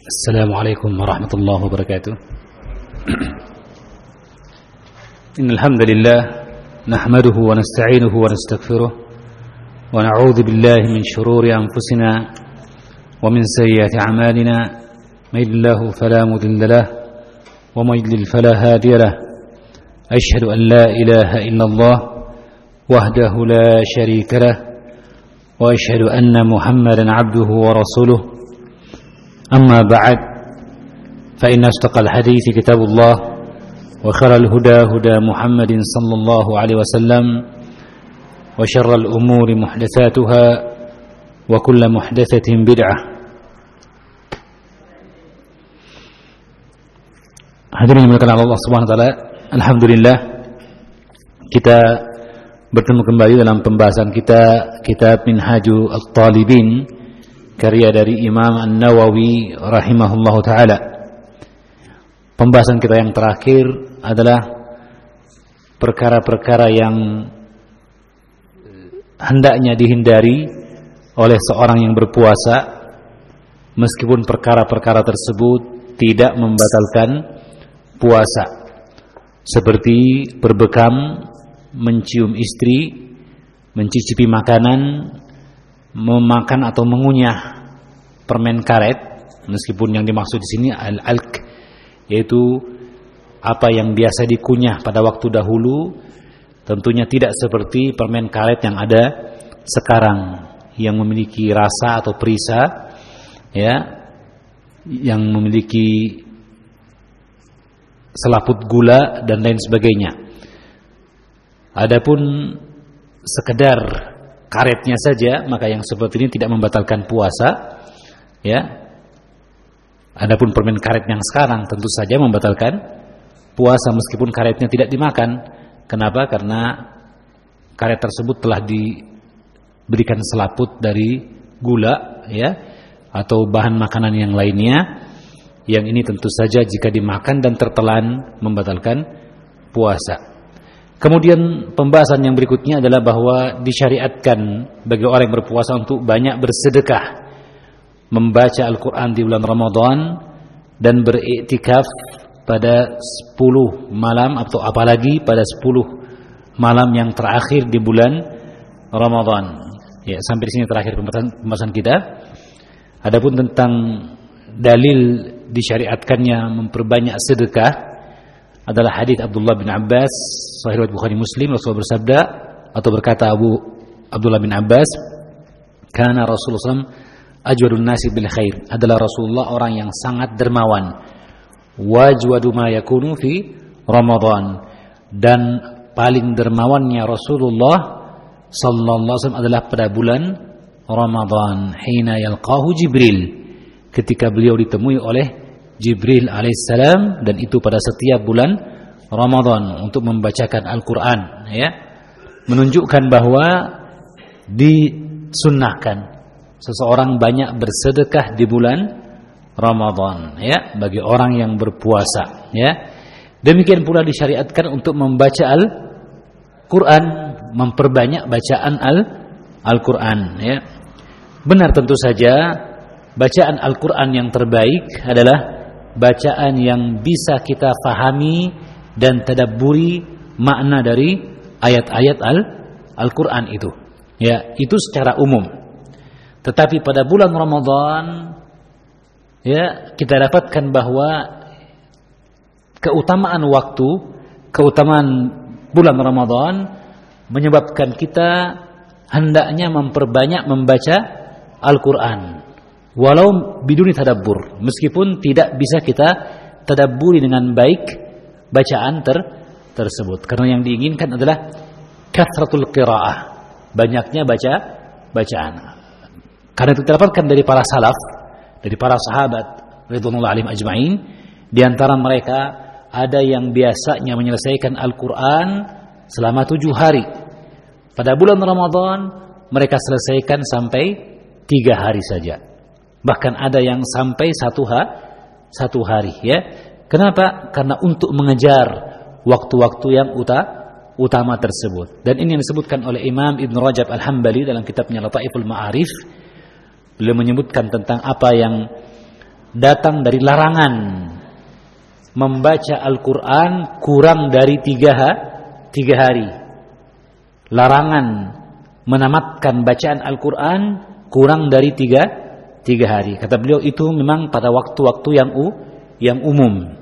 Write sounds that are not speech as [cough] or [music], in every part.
السلام عليكم ورحمة الله وبركاته. إن الحمد لله نحمده ونستعينه ونستغفره ونعوذ بالله من شرور أنفسنا ومن سيئات أعمالنا. من الله فلا مضل له ومن يضلل فلا هادي له. أشهد أن لا إله إلا الله وحده لا شريك له وأشهد أن محمدا عبده ورسوله. أما بعد فإن أصدق الحديث كتاب الله وخير الهدى هدى محمد صلى الله عليه وسلم وشر الأمور محدثاتها وكل محدثة بدعة Hadirin yang dimuliakan Allah Subhanahu wa taala, alhamdulillah kita bertemu kembali dalam pembahasan kita kitab Minhaju At-Talibin karya dari Imam An-Nawawi rahimahullah taala. Pembahasan kita yang terakhir adalah perkara-perkara yang hendaknya dihindari oleh seorang yang berpuasa meskipun perkara-perkara tersebut tidak membatalkan puasa seperti berbekam, mencium istri, mencicipi makanan, memakan atau mengunyah permen karet meskipun yang dimaksud di sini al-alq yaitu apa yang biasa dikunyah pada waktu dahulu tentunya tidak seperti permen karet yang ada sekarang yang memiliki rasa atau perisa ya yang memiliki selaput gula dan lain sebagainya. Adapun sekedar karetnya saja, maka yang seperti ini tidak membatalkan puasa. Ya. Adapun permen karet yang sekarang tentu saja membatalkan puasa meskipun karetnya tidak dimakan. Kenapa? Karena karet tersebut telah diberikan selaput dari gula, ya, atau bahan makanan yang lainnya yang ini tentu saja jika dimakan dan tertelan membatalkan puasa. Kemudian pembahasan yang berikutnya adalah bahwa disyariatkan bagi orang yang berpuasa untuk banyak bersedekah, membaca Al-Quran di bulan Ramadan dan beriktikaf pada 10 malam atau apalagi pada 10 malam yang terakhir di bulan Ramadan. Ya, sampai di sini terakhir pembahasan, pembahasan kita. Adapun tentang dalil disyariatkannya memperbanyak sedekah adalah hadis Abdullah bin Abbas sahih Bukhari Muslim Rasul bersabda atau berkata Abu Abdullah bin Abbas karena Rasulullah SAW ajwadun nasi bil khair. Adalah Rasulullah orang yang sangat dermawan. Wajwadu ma yakunu fi Ramadan. Dan paling dermawannya Rasulullah sallallahu alaihi wasallam adalah pada bulan Ramadan hina yalqahu Jibril ketika beliau ditemui oleh Jibril alaihissalam dan itu pada setiap bulan Ramadan untuk membacakan Al-Qur'an ya. Menunjukkan bahwa disunnahkan seseorang banyak bersedekah di bulan Ramadan ya bagi orang yang berpuasa ya. Demikian pula disyariatkan untuk membaca Al-Qur'an memperbanyak bacaan Al Al-Qur'an ya. Benar tentu saja bacaan Al-Quran yang terbaik adalah bacaan yang bisa kita fahami dan tadabburi makna dari ayat-ayat Al-Quran itu. Ya, itu secara umum. Tetapi pada bulan Ramadan ya, kita dapatkan bahwa keutamaan waktu, keutamaan bulan Ramadan menyebabkan kita hendaknya memperbanyak membaca Al-Quran walau biduni tadabbur. Meskipun tidak bisa kita tadabburi dengan baik bacaan ter tersebut. Karena yang diinginkan adalah kathratul qiraah. Banyaknya baca bacaan. Karena itu didapatkan dari para salaf dari para sahabat ridwanullah alim ajmain di antara mereka ada yang biasanya menyelesaikan Al-Quran selama tujuh hari. Pada bulan Ramadan mereka selesaikan sampai tiga hari saja Bahkan ada yang sampai satu, ha, satu hari ya. Kenapa? Karena untuk mengejar waktu-waktu yang uta, utama tersebut. Dan ini yang disebutkan oleh Imam Ibn Rajab Al-Hambali dalam kitabnya Lataiful Ma'arif. Beliau menyebutkan tentang apa yang datang dari larangan membaca Al-Quran kurang dari tiga, ha, tiga hari. Larangan menamatkan bacaan Al-Quran kurang dari tiga, tiga hari. Kata beliau itu memang pada waktu-waktu yang u, yang umum.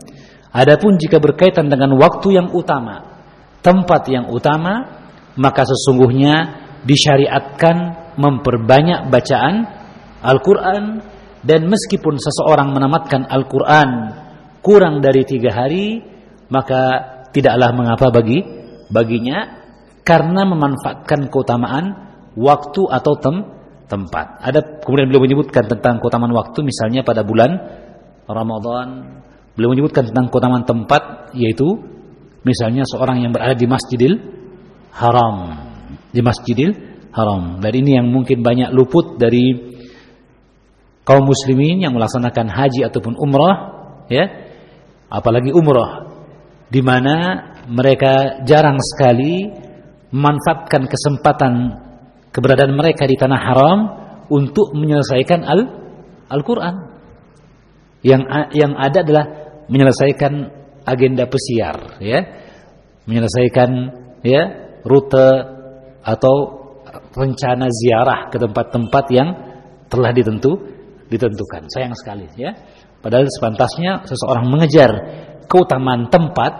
Adapun jika berkaitan dengan waktu yang utama, tempat yang utama, maka sesungguhnya disyariatkan memperbanyak bacaan Al-Quran dan meskipun seseorang menamatkan Al-Quran kurang dari tiga hari maka tidaklah mengapa bagi baginya karena memanfaatkan keutamaan waktu atau tem, tempat. Ada kemudian beliau menyebutkan tentang keutamaan waktu misalnya pada bulan Ramadan. Beliau menyebutkan tentang keutamaan tempat yaitu misalnya seorang yang berada di Masjidil Haram. Di Masjidil Haram. Dan ini yang mungkin banyak luput dari kaum muslimin yang melaksanakan haji ataupun umrah ya apalagi umroh di mana mereka jarang sekali memanfaatkan kesempatan keberadaan mereka di tanah haram untuk menyelesaikan al Al-Qur'an. Yang yang ada adalah menyelesaikan agenda pesiar ya. Menyelesaikan ya rute atau rencana ziarah ke tempat-tempat yang telah ditentu ditentukan. Sayang sekali ya. Padahal sepantasnya seseorang mengejar keutamaan tempat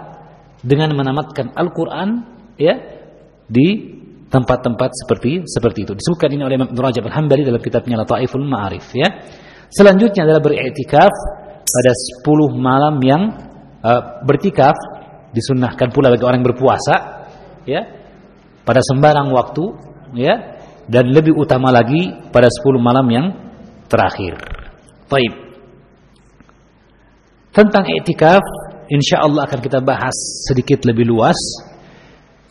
dengan menamatkan Al-Quran ya di tempat-tempat seperti seperti itu. Disebutkan ini oleh Imam Rajab Al-Hambali dalam kitabnya Lataiful Ma'arif ya. Selanjutnya adalah beriktikaf pada 10 malam yang uh, bertikaf disunnahkan pula bagi orang yang berpuasa ya pada sembarang waktu ya dan lebih utama lagi pada 10 malam yang terakhir. Baik. Tentang iktikaf insya Allah akan kita bahas sedikit lebih luas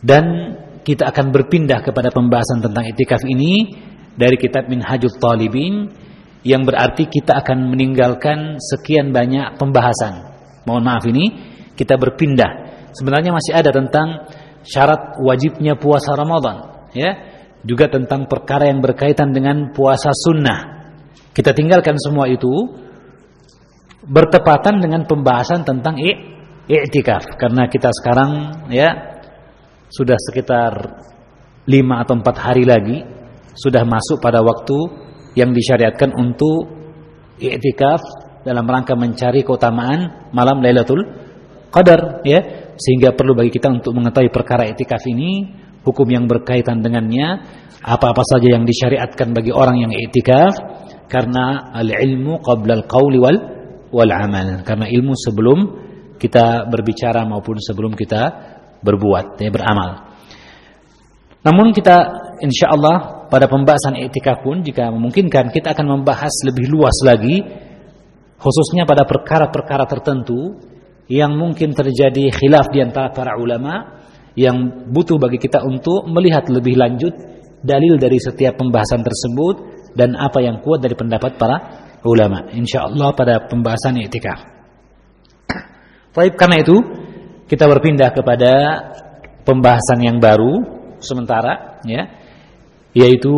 dan kita akan berpindah kepada pembahasan tentang iktikaf ini dari kitab Minhajul Talibin yang berarti kita akan meninggalkan sekian banyak pembahasan. Mohon maaf ini kita berpindah. Sebenarnya masih ada tentang syarat wajibnya puasa Ramadan, ya. Juga tentang perkara yang berkaitan dengan puasa sunnah. Kita tinggalkan semua itu bertepatan dengan pembahasan tentang i'tikaf karena kita sekarang ya sudah sekitar lima atau empat hari lagi sudah masuk pada waktu yang disyariatkan untuk i'tikaf dalam rangka mencari keutamaan malam Lailatul Qadar ya. Sehingga perlu bagi kita untuk mengetahui perkara i'tikaf ini hukum yang berkaitan dengannya apa-apa saja yang disyariatkan bagi orang yang i'tikaf karena al-ilmu qabla al-qawli wal wal amal. Karena ilmu sebelum kita berbicara maupun sebelum kita berbuat ya beramal. Namun kita insya Allah pada pembahasan etika pun jika memungkinkan kita akan membahas lebih luas lagi khususnya pada perkara-perkara tertentu yang mungkin terjadi khilaf di antara para ulama yang butuh bagi kita untuk melihat lebih lanjut dalil dari setiap pembahasan tersebut dan apa yang kuat dari pendapat para ulama insyaallah pada pembahasan i'tikaf. Baik karena itu kita berpindah kepada pembahasan yang baru sementara ya yaitu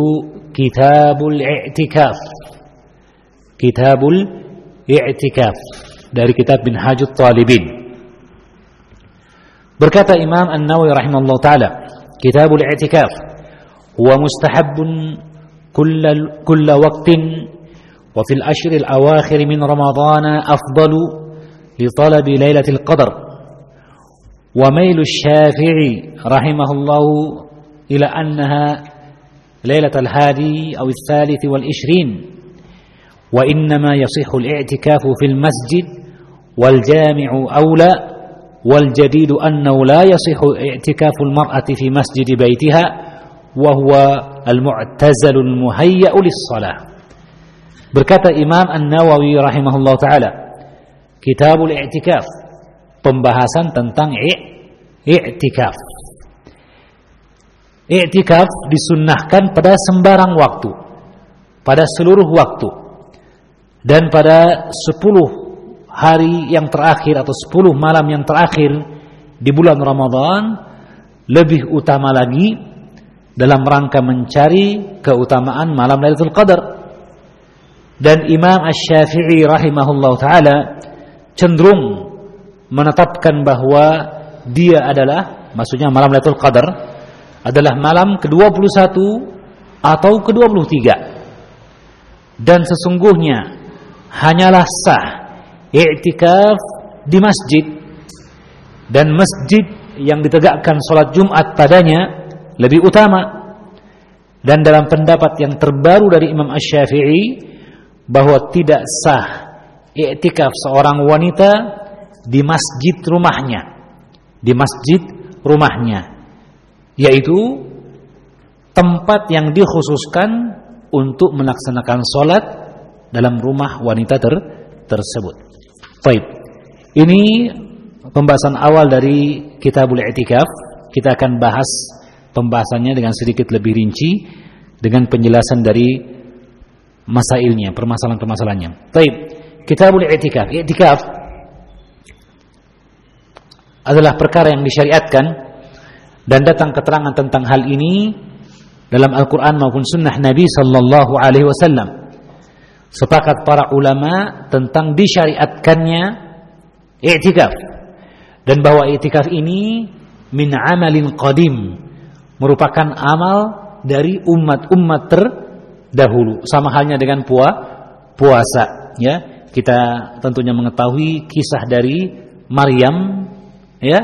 Kitabul I'tikaf. Kitabul I'tikaf dari kitab Minhajut Talibin. Berkata Imam An-Nawawi rahimahullah taala, Kitabul I'tikaf huwa mustahabbun kulla kulla waqtin وفي الأشهر الأواخر من رمضان أفضل لطلب ليلة القدر وميل الشافعي رحمه الله إلى أنها ليلة الهادي أو الثالث والعشرين وإنما يصح الاعتكاف في المسجد والجامع أولى والجديد أنه لا يصح اعتكاف المرأة في مسجد بيتها وهو المعتزل المهيأ للصلاة. Berkata Imam An-Nawawi rahimahullah taala, Kitabul I'tikaf, pembahasan tentang i'tikaf. I'tikaf disunnahkan pada sembarang waktu, pada seluruh waktu. Dan pada 10 hari yang terakhir atau 10 malam yang terakhir di bulan Ramadan lebih utama lagi dalam rangka mencari keutamaan malam Lailatul Qadar dan Imam Asy-Syafi'i rahimahullah taala cenderung menetapkan bahwa dia adalah maksudnya malam Lailatul Qadar adalah malam ke-21 atau ke-23. Dan sesungguhnya hanyalah sah i'tikaf di masjid. Dan masjid yang ditegakkan sholat Jumat padanya lebih utama. Dan dalam pendapat yang terbaru dari Imam Ash-Syafi'i bahwa tidak sah i'tikaf seorang wanita di masjid rumahnya di masjid rumahnya yaitu tempat yang dikhususkan untuk melaksanakan sholat dalam rumah wanita ter tersebut. Baik. Ini pembahasan awal dari Kitabul I'tikaf. Kita akan bahas pembahasannya dengan sedikit lebih rinci dengan penjelasan dari masailnya, permasalahan-permasalahannya. Baik. Kitabul I'tikaf. I'tikaf adalah perkara yang disyariatkan dan datang keterangan tentang hal ini dalam Al-Quran maupun Sunnah Nabi Sallallahu Alaihi Wasallam. Sepakat para ulama tentang disyariatkannya i'tikaf. Dan bahwa i'tikaf ini min amalin qadim merupakan amal dari umat-umat terdahulu. Sama halnya dengan pua, puasa ya. Kita tentunya mengetahui kisah dari Maryam ya?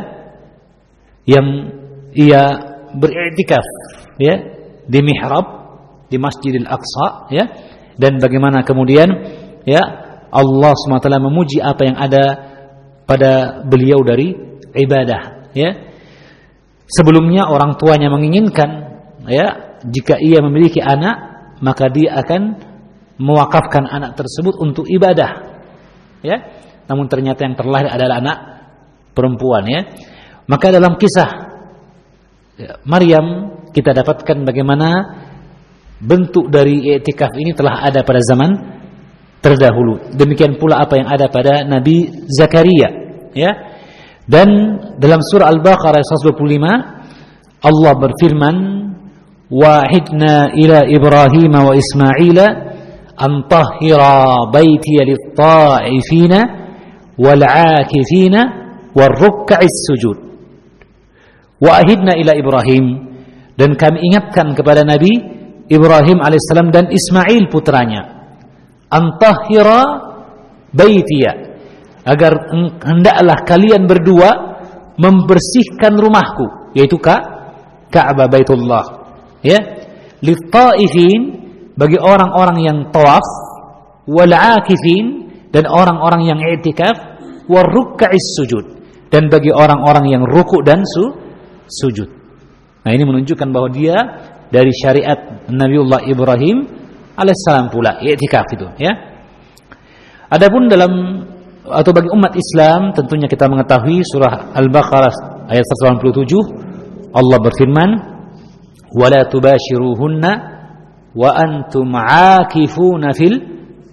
Yang ia beriktikaf ya di mihrab di Masjidil Aqsa ya. Dan bagaimana kemudian ya Allah SWT memuji apa yang ada pada beliau dari ibadah ya. Sebelumnya orang tuanya menginginkan ya jika ia memiliki anak maka dia akan mewakafkan anak tersebut untuk ibadah ya. Namun ternyata yang terlahir adalah anak perempuan ya maka dalam kisah ya, Maryam kita dapatkan bagaimana bentuk dari i'tikaf ini telah ada pada zaman terdahulu. Demikian pula apa yang ada pada Nabi Zakaria, ya. Dan dalam surah Al-Baqarah 125 Allah berfirman, "Wahidna ila Ibrahim wa Ismaila an tahhira baiti lit-ta'ifina wal-'akifina war-ruk'is sujud." Wahidna ila Ibrahim. Dan kami ingatkan kepada Nabi Ibrahim alaihissalam dan Ismail putranya. Antahira baitiya. Agar hendaklah kalian berdua membersihkan rumahku yaitu ka Ka'bah Baitullah. Ya. Litaifin bagi orang-orang yang tawaf wal dan orang-orang yang i'tikaf waruk'is sujud dan bagi orang-orang yang ruku dan su, sujud Nah ini menunjukkan bahwa dia dari syariat Nabiullah Ibrahim alaihissalam pula i'tikaf itu ya. Adapun dalam atau bagi umat Islam tentunya kita mengetahui surah Al-Baqarah ayat 187 Allah berfirman wala tubashiruhunna wa antum aakifuna fil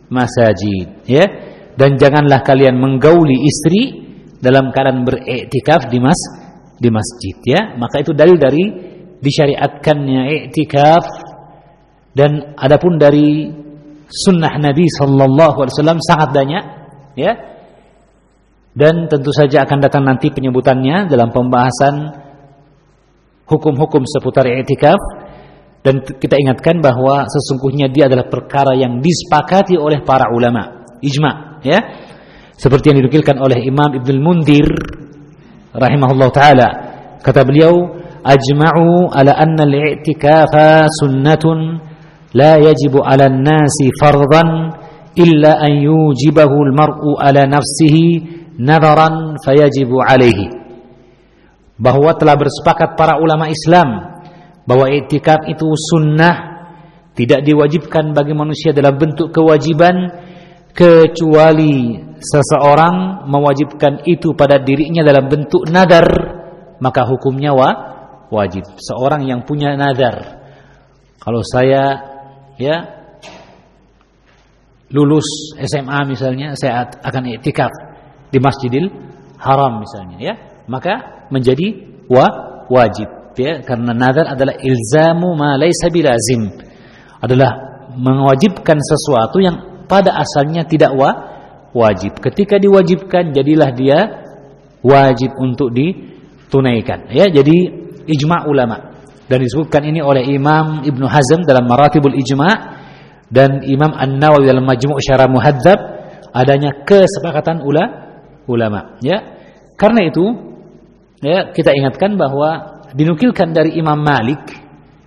masajid ya dan janganlah kalian menggauli istri dalam keadaan beriktikaf di mas di masjid ya. Maka itu dalil dari disyariatkannya i'tikaf dan adapun dari sunnah Nabi wasallam sangat banyak ya. Dan tentu saja akan datang nanti penyebutannya dalam pembahasan hukum-hukum seputar i'tikaf dan kita ingatkan bahwa sesungguhnya dia adalah perkara yang disepakati oleh para ulama ijma ya seperti yang dinukilkan oleh Imam Ibnu Mundir rahimahullah taala. Kata beliau ajma'u ala anna al-i'tikafa sunnatun la yajibu 'ala an-nasi fardan illa an yujibahu al-mar'u 'ala nafsihi nadharan fayajibu 'alaihi bahwa telah bersepakat para ulama Islam bahwa i'tikaf itu sunnah tidak diwajibkan bagi manusia dalam bentuk kewajiban kecuali seseorang mewajibkan itu pada dirinya dalam bentuk nadar maka hukumnya wa, wajib. Seorang yang punya nadar. Kalau saya ya lulus SMA misalnya saya akan iktikaf di Masjidil Haram misalnya ya. Maka menjadi wa, wajib ya. Karena nadar adalah ilzamu ma laysa bilazim. Adalah mewajibkan sesuatu yang pada asalnya tidak wa, wajib. Ketika diwajibkan jadilah dia wajib untuk ditunaikan. Ya, jadi ijma ulama. Dan disebutkan ini oleh Imam Ibnu Hazm dalam Maratibul Ijma' dan Imam An-Nawawi dalam Majmu' Syarah Muhadzab adanya kesepakatan ula, ulama, ya. Karena itu ya kita ingatkan bahwa dinukilkan dari Imam Malik,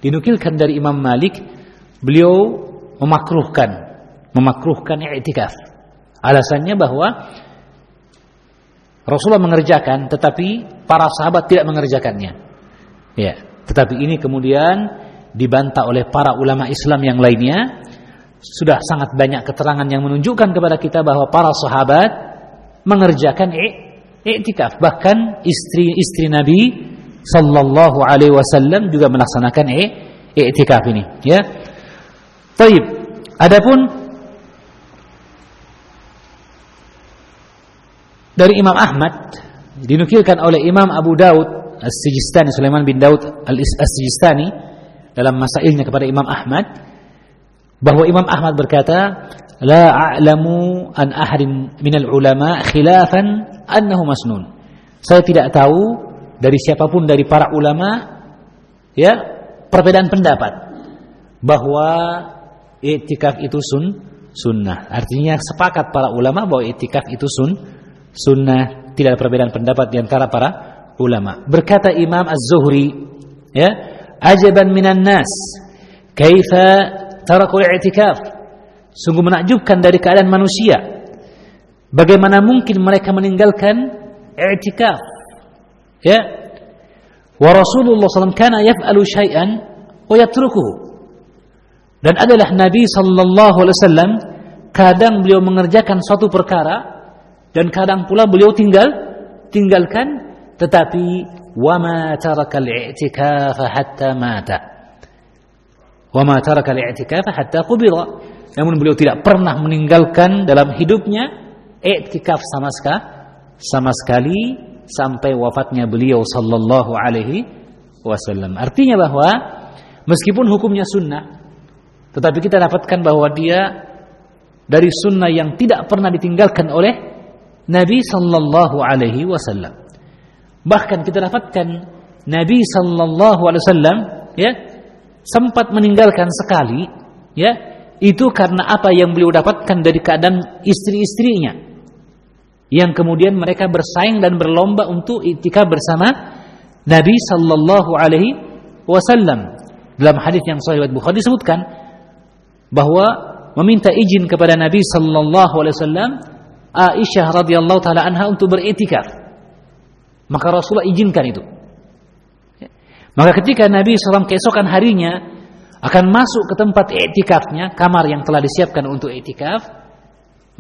dinukilkan dari Imam Malik beliau memakruhkan memakruhkan i'tikaf. Alasannya bahwa Rasulullah mengerjakan tetapi para sahabat tidak mengerjakannya. Ya, tetapi ini kemudian dibantah oleh para ulama Islam yang lainnya. Sudah sangat banyak keterangan yang menunjukkan kepada kita bahwa para sahabat mengerjakan i'tikaf. Bahkan istri-istri Nabi sallallahu alaihi wasallam juga melaksanakan i'tikaf ini, ya. Baik. Adapun dari Imam Ahmad dinukilkan oleh Imam Abu Daud As-Sijistani Sulaiman bin Daud As-Sijistani dalam masailnya kepada Imam Ahmad bahwa Imam Ahmad berkata la a'lamu an ahadin minal ulama khilafan annahu masnun. Saya tidak tahu dari siapa pun dari para ulama ya perbedaan pendapat bahwa i'tikaf itu sun sunnah. Artinya sepakat para ulama bahwa i'tikaf itu sun sunnah tidak ada perbedaan pendapat di antara para ulama. Berkata Imam Az-Zuhri, ya, ajaban minan nas, kaifa taraku i'tikaf. Sungguh menakjubkan dari keadaan manusia. Bagaimana mungkin mereka meninggalkan i'tikaf? Ya. Wa Rasulullah SAW kana yaf'alu syai'an wa yatrukuhu. Dan adalah Nabi sallallahu alaihi wasallam kadang beliau mengerjakan suatu perkara dan kadang pula beliau tinggal tinggalkan tetapi wama taraka al-i'tikaf hatta mata. Wama taraka al-i'tikaf hatta qubira. Namun beliau tidak pernah meninggalkan dalam hidupnya i'tikaf sama sekali sama sekali sampai wafatnya beliau sallallahu alaihi wasallam. Artinya bahwa meskipun hukumnya sunnah tetapi kita dapatkan bahwa dia dari sunnah yang tidak pernah ditinggalkan oleh Nabi sallallahu alaihi wasallam. Bahkan kita dapatkan Nabi sallallahu alaihi wasallam ya sempat meninggalkan sekali ya itu karena apa yang beliau dapatkan dari keadaan istri-istrinya. Yang kemudian mereka bersaing dan berlomba untuk itikaf bersama Nabi sallallahu alaihi wasallam. Dalam hadis yang sahih Bukhari disebutkan bahwa meminta izin kepada Nabi sallallahu alaihi wasallam Aisyah radhiyallahu taala anha untuk beritikaf maka Rasulullah izinkan itu. Maka ketika Nabi SAW keesokan harinya akan masuk ke tempat etikafnya, kamar yang telah disiapkan untuk etikaf,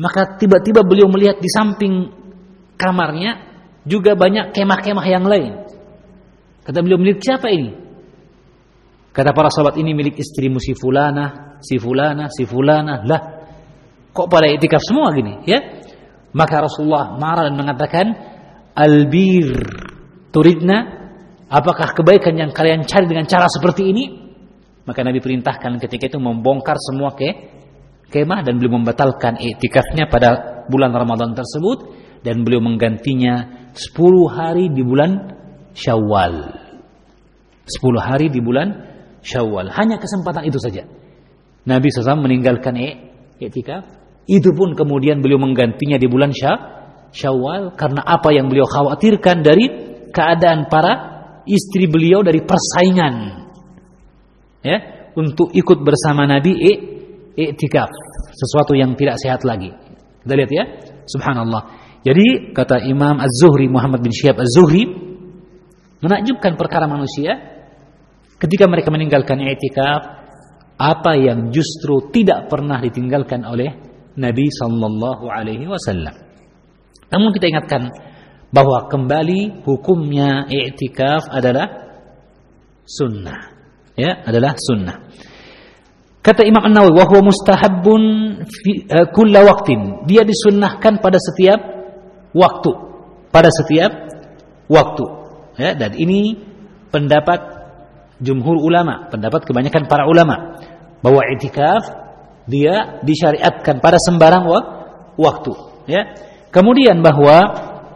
maka tiba-tiba beliau melihat di samping kamarnya juga banyak kemah-kemah yang lain. Kata beliau milik siapa ini? Kata para sahabat ini milik istrimu si fulana, si fulana, si fulana. Lah, kok pada etikaf semua gini, ya? Maka Rasulullah marah dan mengatakan, albir turidna apakah kebaikan yang kalian cari dengan cara seperti ini? Maka Nabi perintahkan ketika itu membongkar semua ke kemah dan beliau membatalkan iktikafnya pada bulan Ramadan tersebut dan beliau menggantinya 10 hari di bulan Syawal. 10 hari di bulan Syawal. Hanya kesempatan itu saja. Nabi SAW meninggalkan iktikaf itu pun kemudian beliau menggantinya di bulan Syawal karena apa yang beliau khawatirkan dari keadaan para istri beliau dari persaingan. Ya untuk ikut bersama Nabi i'tikaf. Sesuatu yang tidak sehat lagi. Kita lihat ya. Subhanallah. Jadi kata Imam Az-Zuhri Muhammad bin Syihab Az-Zuhri menakjubkan perkara manusia ketika mereka meninggalkan i'tikaf apa yang justru tidak pernah ditinggalkan oleh Nabi sallallahu alaihi wasallam namun kita ingatkan bahwa kembali hukumnya i'tikaf adalah sunnah. Ya, adalah sunnah. Kata Imam An-Nawawi, "Wa huwa mustahabbun fi uh, kulla waqtin." Dia disunnahkan pada setiap waktu. Pada setiap waktu. Ya, dan ini pendapat jumhur ulama, pendapat kebanyakan para ulama bahwa i'tikaf dia disyariatkan pada sembarang waktu ya. Kemudian bahwa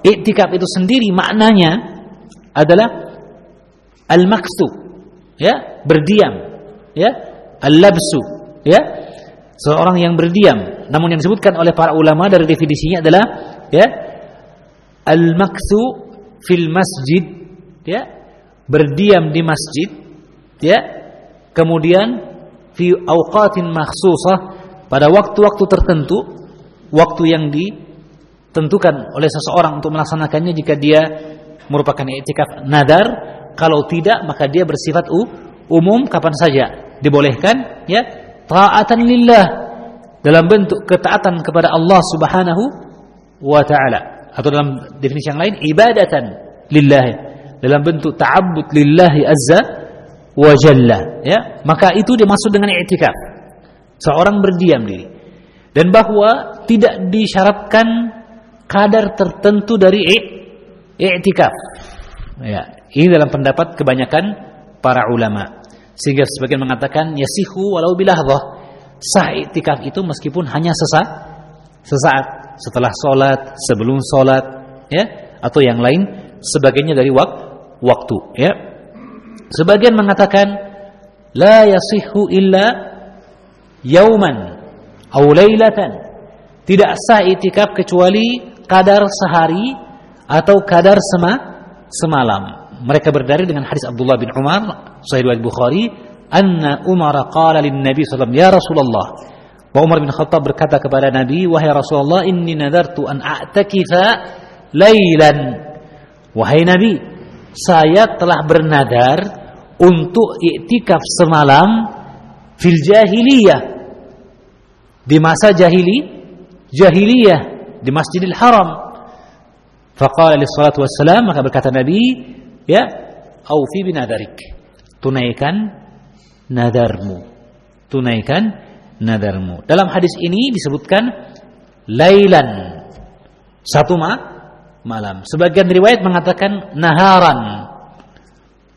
iktikaf itu sendiri maknanya adalah al-maksu ya berdiam ya al-labsu ya. Seorang yang berdiam. Namun yang disebutkan oleh para ulama dari definisinya adalah ya al-maksu fil masjid ya. Berdiam di masjid ya. Kemudian fi awqatin makhsusah pada waktu-waktu tertentu waktu yang ditentukan oleh seseorang untuk melaksanakannya jika dia merupakan i'tikaf nadar kalau tidak maka dia bersifat umum kapan saja. Dibolehkan ya taatan lillah dalam bentuk ketaatan kepada Allah Subhanahu wa taala. Atau dalam definisi yang lain ibadatan lillah dalam bentuk ta'abbud lillahi azza wa jalla ya maka itu dimaksud dengan i'tikaf. Seorang berdiam diri. Dan bahwa tidak disyaratkan kadar tertentu dari i'tikaf. Ya ini dalam pendapat kebanyakan para ulama. Sehingga sebagian mengatakan yasihu walau bilahdah sah i'tikaf itu meskipun hanya sesaat sesaat. Setelah sholat sebelum sholat ya atau yang lain sebagainya dari wak waktu ya sebagian mengatakan la yasihu illa yauman aw lailatan. Tidak sah i'tikaf kecuali kadar sehari atau kadar sema semalam. Mereka berdalil dengan hadis Abdullah bin Umar sahih riwayat Bukhari anna Umar qala lin Nabi sallallahu ya Rasulullah. Bahwa Umar bin Khattab berkata kepada Nabi wahai Rasulullah inni nadartu an a'takifa lailan. Wahai Nabi saya telah bernadar untuk iktikaf semalam fil jahiliyah. Di masa jahili jahiliyah di Masjidil Haram. Faqala li salatu wassalam maka berkata Nabi ya aufi binadarik tunaikan nadarmu. Tunaikan nadarmu. Dalam hadis ini disebutkan lailan satu ma malam. Sebagian riwayat mengatakan naharan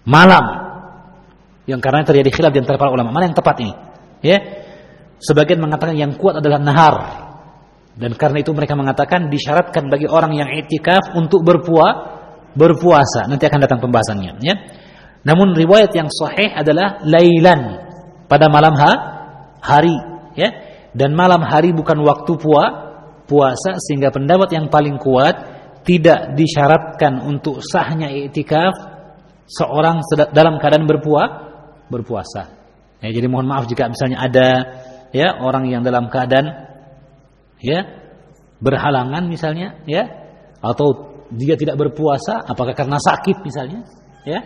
malam yang karena terjadi khilaf di antara para ulama mana yang tepat ini ya sebagian mengatakan yang kuat adalah nahar dan karena itu mereka mengatakan disyaratkan bagi orang yang itikaf untuk berpuasa berpuasa. Nanti akan datang pembahasannya. Ya. Namun riwayat yang sahih adalah lailan pada malam ha hari. Ya. Dan malam hari bukan waktu pua puasa sehingga pendapat yang paling kuat tidak disyaratkan untuk sahnya iktikaf seorang dalam keadaan berpuasa berpuasa. Ya, jadi mohon maaf jika misalnya ada ya orang yang dalam keadaan ya berhalangan misalnya ya atau dia tidak berpuasa apakah karena sakit misalnya ya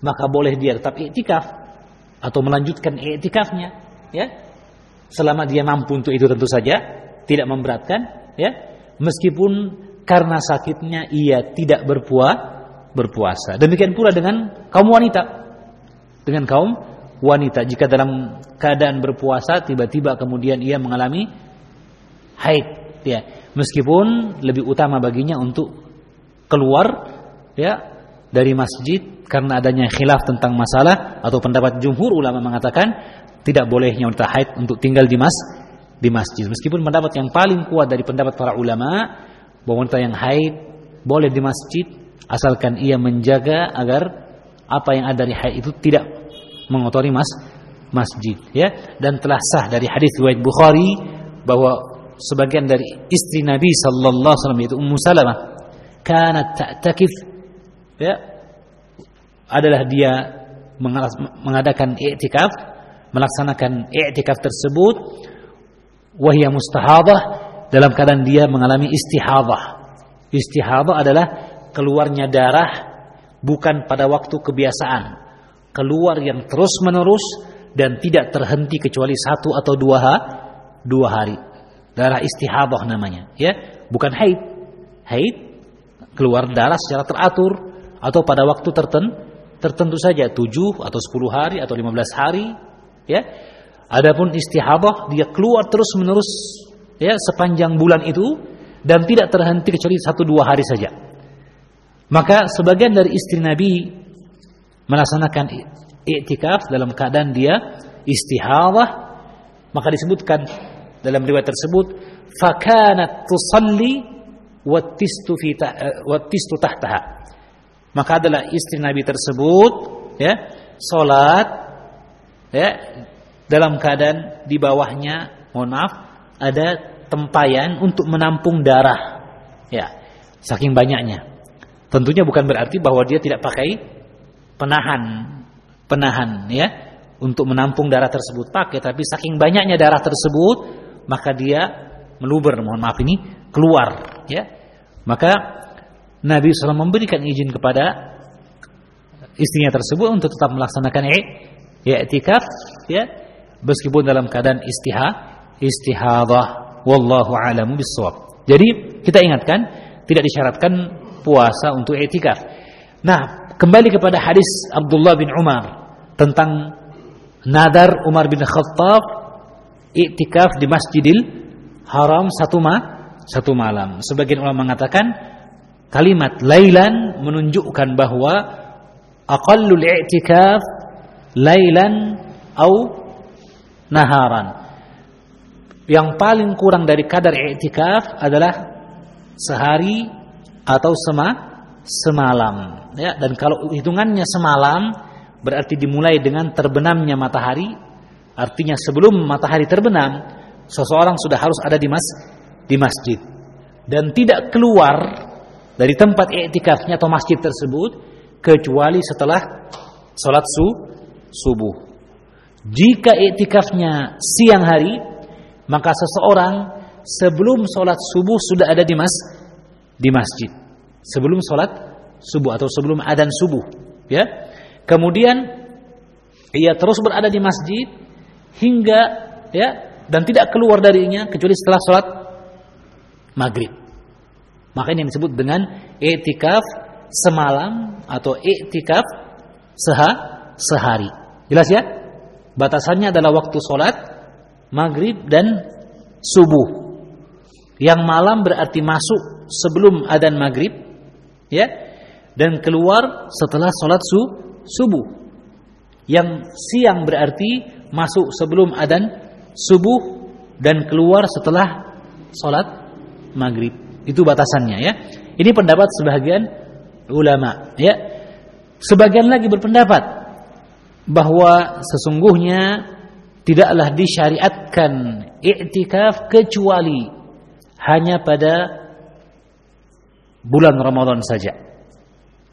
maka boleh dia tetap iktikaf atau melanjutkan iktikafnya ya. Selama dia mampu untuk itu tentu saja tidak memberatkan ya. Meskipun karena sakitnya ia tidak berpuasa berpuasa. Demikian pula dengan kaum wanita dengan kaum wanita. Jika dalam keadaan berpuasa tiba-tiba kemudian ia mengalami haid ya. Meskipun lebih utama baginya untuk keluar ya dari masjid karena adanya khilaf tentang masalah atau pendapat jumhur ulama mengatakan tidak bolehnya wanita haid untuk tinggal di mas di masjid. Meskipun pendapat yang paling kuat dari pendapat para ulama bahwa wanita yang haid boleh di masjid asalkan ia menjaga agar apa yang ada dari haid itu tidak mengotori mas masjid ya. Dan telah sah dari hadis riwayat Bukhari bahwa sebagian dari istri Nabi sallallahu alaihi wasallam yaitu Ummu Salamah kanat ta'takif ya adalah dia mengadakan i'tikaf melaksanakan i'tikaf tersebut wahia mustahadah dalam keadaan dia mengalami istihadah istihadah adalah keluarnya darah bukan pada waktu kebiasaan. Keluar yang terus menerus dan tidak terhenti kecuali satu atau dua ha, dua hari. Darah istihadah namanya ya. Bukan haid. Haid keluar darah secara teratur atau pada waktu tertentu tertentu saja 7 atau 10 hari atau 15 hari ya. Adapun istihadah dia keluar terus menerus ya sepanjang bulan itu dan tidak terhenti kecuali satu dua hari saja maka sebagian dari istri Nabi melaksanakan i'tikaf dalam keadaan dia istihadah Maka disebutkan dalam riwayat tersebut, fakanat tusalli wattistu fi wattistu tahtaha. Maka adalah istri Nabi tersebut ya, salat ya dalam keadaan di bawahnya, mohon maaf, ada tempayan untuk menampung darah. Ya, saking banyaknya. Tentunya bukan berarti bahwa dia tidak pakai penahan, penahan ya, untuk menampung darah tersebut pakai, tapi saking banyaknya darah tersebut, maka dia meluber, mohon maaf ini keluar, ya. Maka Nabi SAW memberikan izin kepada istrinya tersebut untuk tetap melaksanakan i'tikaf, ya, meskipun dalam keadaan istiha, istihadah. Wallahu a'lamu bissawab. Jadi kita ingatkan tidak disyaratkan puasa untuk i'tikaf. Nah, kembali kepada hadis Abdullah bin Umar tentang nadar Umar bin Khattab i'tikaf di Masjidil Haram satu ma satu malam. Sebagian ulama mengatakan kalimat lailan menunjukkan bahwa aqallul i'tikaf lailan au naharan. Yang paling kurang dari kadar i'tikaf adalah sehari atau sema semalam. Ya dan kalau hitungannya semalam berarti dimulai dengan terbenamnya matahari. Artinya sebelum matahari terbenam seseorang sudah harus ada di mas di masjid. Dan tidak keluar dari tempat i'tikafnya atau masjid tersebut kecuali setelah salat su subuh. Jika i'tikafnya siang hari maka seseorang sebelum sholat subuh sudah ada di mas di masjid. Sebelum sholat subuh atau sebelum adan subuh ya. Kemudian ia terus berada di masjid hingga ya dan tidak keluar darinya kecuali setelah sholat maghrib. Maka ini disebut dengan etikaf semalam atau etikaf seha sehari. Jelas ya? Batasannya adalah waktu sholat maghrib dan subuh. Yang malam berarti masuk sebelum adzan maghrib, ya, dan keluar setelah sholat su, subuh. Yang siang berarti masuk sebelum adzan subuh dan keluar setelah sholat maghrib. Itu batasannya ya. Ini pendapat sebagian ulama ya. Sebagian lagi berpendapat bahwa sesungguhnya tidaklah disyariatkan i'tikaf kecuali hanya pada bulan Ramadan saja.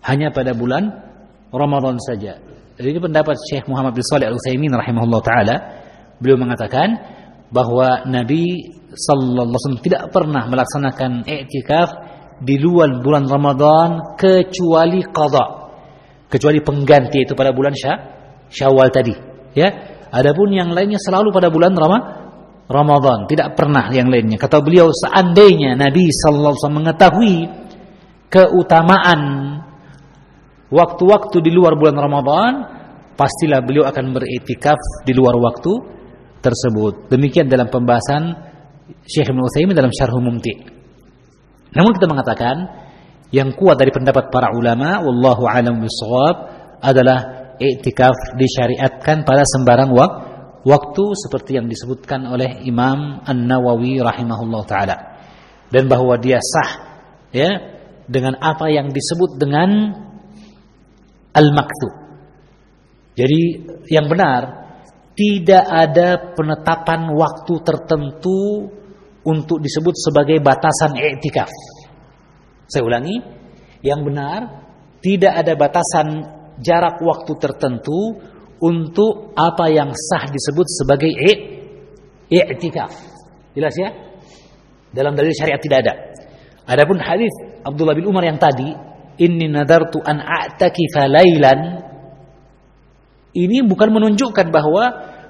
Hanya pada bulan Ramadan saja. Jadi ini pendapat Syekh Muhammad bin Shalih Al-Utsaimin rahimahullah taala. Beliau mengatakan bahwa Nabi sallallahu alaihi wasallam tidak pernah melaksanakan i'tikaf di luar bulan Ramadan kecuali qada. Kecuali pengganti itu pada bulan Syawal tadi, ya. Adapun yang lainnya selalu pada bulan Ramadan Ramadan, tidak pernah yang lainnya. Kata beliau, seandainya Nabi sallallahu alaihi wasallam mengetahui keutamaan waktu-waktu di luar bulan Ramadan, pastilah beliau akan beriktikaf di luar waktu tersebut. Demikian dalam pembahasan Syekh Ibnu Utsaimin dalam Syarh Mumti. Namun kita mengatakan yang kuat dari pendapat para ulama, wallahu a'lam bishawab, adalah iktikaf disyariatkan pada sembarang waktu waktu seperti yang disebutkan oleh Imam An-Nawawi rahimahullah taala dan bahwa dia sah ya dengan apa yang disebut dengan al-maktub. Jadi yang benar tidak ada penetapan waktu tertentu untuk disebut sebagai batasan i'tikaf. Saya ulangi, yang benar tidak ada batasan jarak waktu tertentu untuk apa yang sah disebut sebagai i'tikaf. Jelas ya? Dalam dalil syariat tidak ada. Adapun hadis Abdullah bin Umar yang tadi, inni nadartu an a'takifa lailan ini bukan menunjukkan bahwa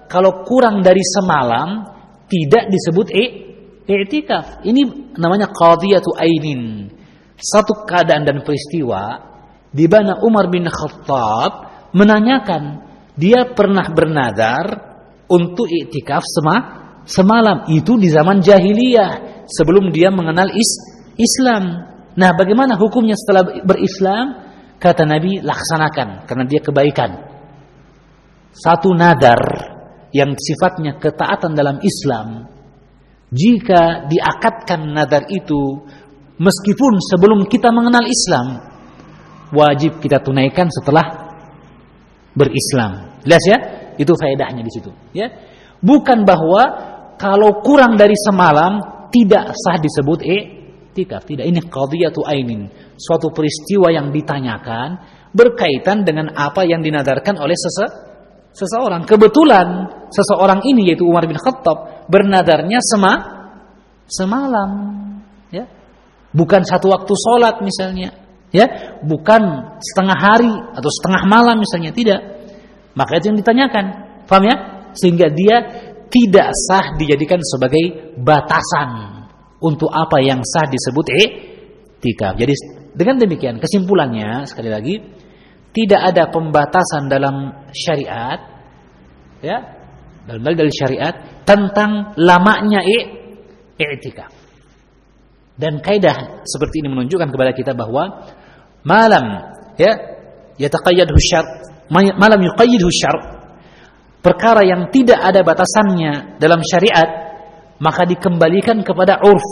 kalau kurang dari semalam tidak disebut i'tikaf. Ini namanya qadiyatu ainin. Satu keadaan dan peristiwa di mana Umar bin Khattab menanyakan dia pernah bernadar untuk iktikaf sema semalam itu di zaman jahiliyah sebelum dia mengenal is Islam. Nah, bagaimana hukumnya setelah berislam? Kata Nabi, laksanakan karena dia kebaikan. Satu nadar yang sifatnya ketaatan dalam Islam jika diakatkan nadar itu meskipun sebelum kita mengenal Islam wajib kita tunaikan setelah berislam. Jelas ya? Itu faedahnya di situ, ya. Bukan bahwa kalau kurang dari semalam tidak sah disebut i'tikaf. Tidak, ini qadiyatu ainin, suatu peristiwa yang ditanyakan berkaitan dengan apa yang dinadarkan oleh sese seseorang. Kebetulan seseorang ini yaitu Umar bin Khattab bernadarnya sema semalam, ya. Bukan satu waktu sholat misalnya, ya, bukan setengah hari atau setengah malam misalnya, tidak. Maka itu yang ditanyakan, paham ya? Sehingga dia tidak sah dijadikan sebagai batasan untuk apa yang sah disebut i'tikaf. Jadi dengan demikian kesimpulannya sekali lagi tidak ada pembatasan dalam syariat ya dalam dalil syariat tentang lamanya i'tikaf. Dan kaidah seperti ini menunjukkan kepada kita bahwa malam ya yataqayyadhu syar' malam yuqayyidhu syar' perkara yang tidak ada batasannya dalam syariat maka dikembalikan kepada urf.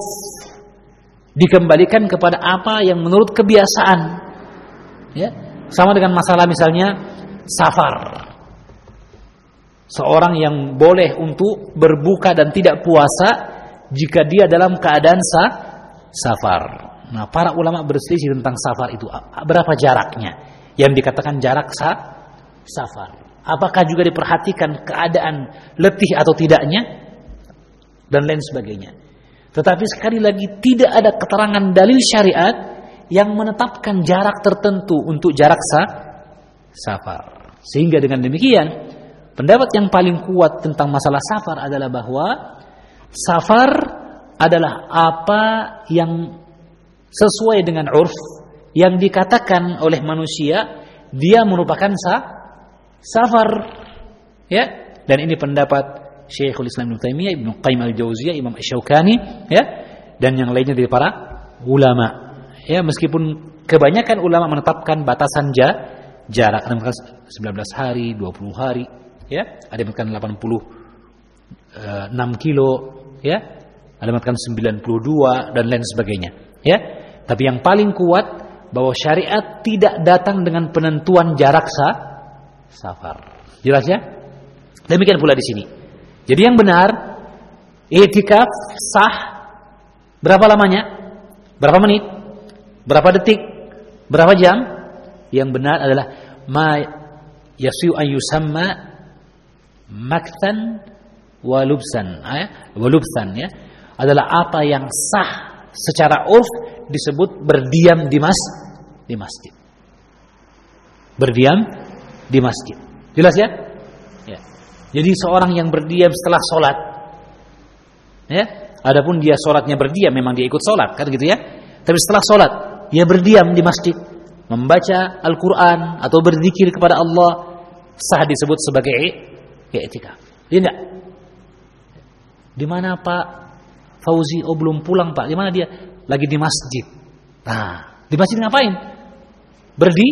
Dikembalikan kepada apa yang menurut kebiasaan. Ya sama dengan masalah misalnya safar. Seorang yang boleh untuk berbuka dan tidak puasa jika dia dalam keadaan sa safar. Nah para ulama berselisih tentang safar itu. Berapa jaraknya? Yang dikatakan jarak sa safar. Apakah juga diperhatikan keadaan letih atau tidaknya dan lain sebagainya. Tetapi sekali lagi tidak ada keterangan dalil syariat yang menetapkan jarak tertentu untuk jarak sah, safar. Sehingga dengan demikian, pendapat yang paling kuat tentang masalah safar adalah bahwa safar adalah apa yang sesuai dengan urf yang dikatakan oleh manusia dia merupakan sah, safar ya dan ini pendapat Syekhul Islam Ibnu Taimiyah, Ibnu Qayyim Al-Jauziyah, Imam Asy-Syaukani ya dan yang lainnya dari para ulama. Ya, meskipun kebanyakan ulama menetapkan batasan ja, jarak ada yang 19 hari, 20 hari, ya, ada yang mengatakan 86 eh, kilo, ya. Ada yang mengatakan 92 dan lain sebagainya, ya. Tapi yang paling kuat bahwa syariat tidak datang dengan penentuan jarak sah safar. Jelas ya? Demikian pula di sini. Jadi yang benar itikaf sah berapa lamanya? Berapa menit? Berapa detik? Berapa jam? Yang benar adalah ma yasu an yusamma maktan walubsan ya, walubsan ya adalah apa yang sah secara urf disebut berdiam di mas di masjid. Berdiam di masjid. Jelas ya? Jadi seorang yang berdiam setelah sholat, ya, adapun dia sholatnya berdiam, memang dia ikut sholat, kan gitu ya. Tapi setelah sholat, dia berdiam di masjid, membaca Al-Quran atau berzikir kepada Allah, sah disebut sebagai i'tikaf. Dia enggak? Di mana Pak Fauzi? Oh belum pulang Pak. Di mana dia? Lagi di masjid. Nah, di masjid ngapain? Berdi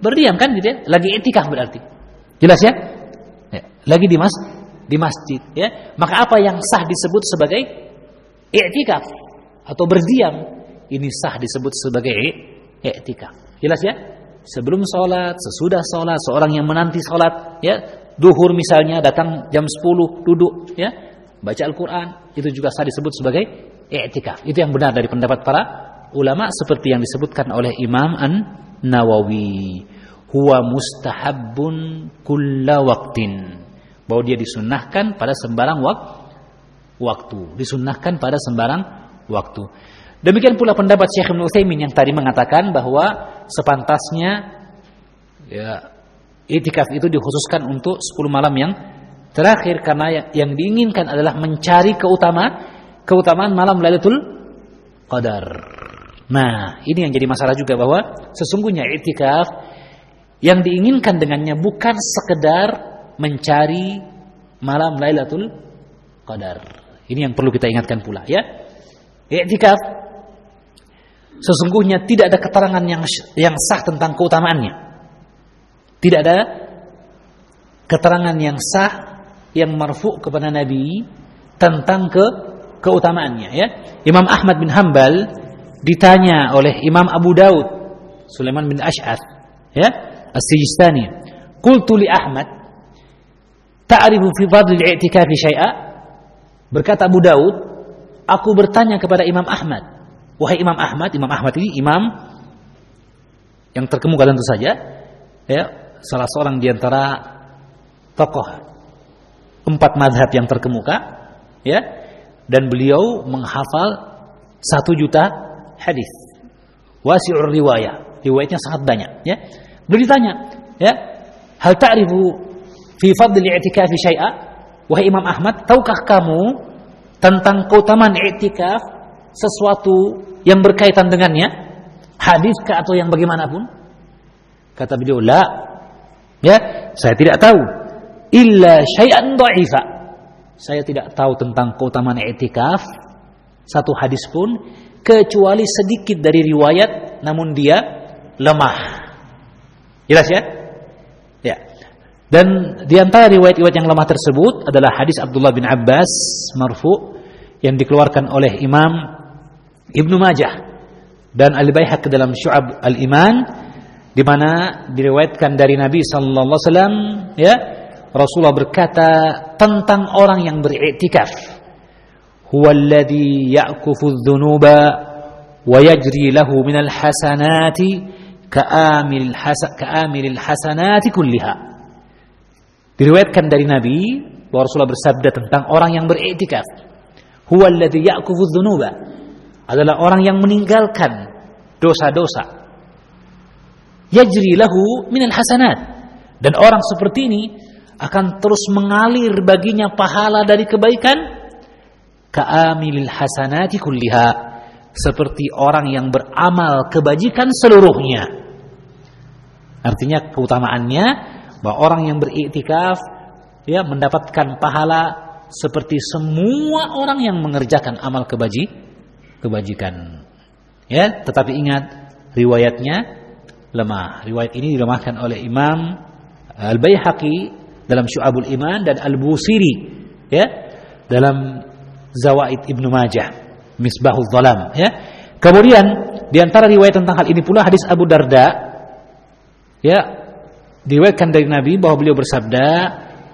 Berdiam kan gitu ya? Lagi etikah berarti. Jelas ya? Lagi di mas di masjid ya. Maka apa yang sah disebut sebagai i'tikaf atau berdiam ini sah disebut sebagai i'tikaf. Jelas ya? Sebelum sholat, sesudah sholat, seorang yang menanti sholat, ya, duhur misalnya datang jam 10 duduk, ya, baca Al-Quran, itu juga sah disebut sebagai i'tikaf. Itu yang benar dari pendapat para ulama seperti yang disebutkan oleh Imam An Nawawi huwa mustahabbun kulla waktin bahwa dia disunahkan pada sembarang wak waktu. Disunahkan pada sembarang waktu. Demikian pula pendapat Syekh Ibnu Utsaimin yang tadi mengatakan bahwa sepantasnya ya itikaf itu dikhususkan untuk 10 malam yang terakhir karena yang diinginkan adalah mencari keutama keutamaan malam Lailatul Qadar. Nah, ini yang jadi masalah juga bahwa sesungguhnya itikaf yang diinginkan dengannya bukan sekedar mencari malam Lailatul Qadar. Ini yang perlu kita ingatkan pula ya. Iktikaf sesungguhnya tidak ada keterangan yang yang sah tentang keutamaannya. Tidak ada keterangan yang sah yang marfu kepada Nabi tentang ke keutamaannya ya. Imam Ahmad bin Hambal ditanya oleh Imam Abu Daud Sulaiman bin Ash'ath ya As-Sijistani qultu li Ahmad ta'rifu fi fadl al-i'tikaf syai'a? Berkata Abu Daud aku bertanya kepada Imam Ahmad. Wahai Imam Ahmad Imam Ahmad ini imam yang terkemuka tentu saja ya salah seorang di antara tokoh empat madhab yang terkemuka ya dan beliau menghafal satu juta hadis. Wasi'ur riwayah riwayatnya sangat banyak ya. Beliau ditanya ya hal ta'rifu fi fadl i'tikaf syai'a wahai Imam Ahmad tahukah kamu tentang keutamaan i'tikaf sesuatu yang berkaitan dengannya hadis ke atau yang bagaimanapun? Kata beliau, "La." Ya, saya tidak tahu. Illa syai'an dha'ifa. Saya tidak tahu tentang keutamaan i'tikaf satu hadis pun kecuali sedikit dari riwayat namun dia lemah. Jelas? Ya. Dan di antara riwayat-riwayat yang lemah tersebut adalah hadis Abdullah bin Abbas marfu yang dikeluarkan oleh Imam Ibnu Majah dan Al Baihaqi dalam Syu'ab Al Iman di mana diriwayatkan dari Nabi sallallahu alaihi wasallam ya Rasulullah berkata tentang orang yang beriktikaf huwa alladhi ya'kufu adh-dhunuba wa yajri lahu minal hasanati ka'amil hasa ka'amil hasanati kulliha diriwayatkan dari Nabi bahwa Rasulullah bersabda tentang orang yang beriktikaf huwa adalah orang yang meninggalkan dosa-dosa. Yajri lahu minal hasanat. Dan orang seperti ini akan terus mengalir baginya pahala dari kebaikan ka'amilil hasanati kulliha seperti orang yang beramal kebajikan seluruhnya. Artinya keutamaannya bahwa orang yang beriktikaf ya mendapatkan pahala seperti semua orang yang mengerjakan amal kebaji kebajikan. Ya, tetapi ingat riwayatnya lemah. Riwayat ini dilemahkan oleh Imam Al-Baihaqi dalam Syu'abul Iman dan Al-Busiri ya dalam Zawaid Ibnu Majah, Misbahul Zalam ya. Kemudian di antara riwayat tentang hal ini pula hadis Abu Darda ya diriwayatkan dari Nabi bahwa beliau bersabda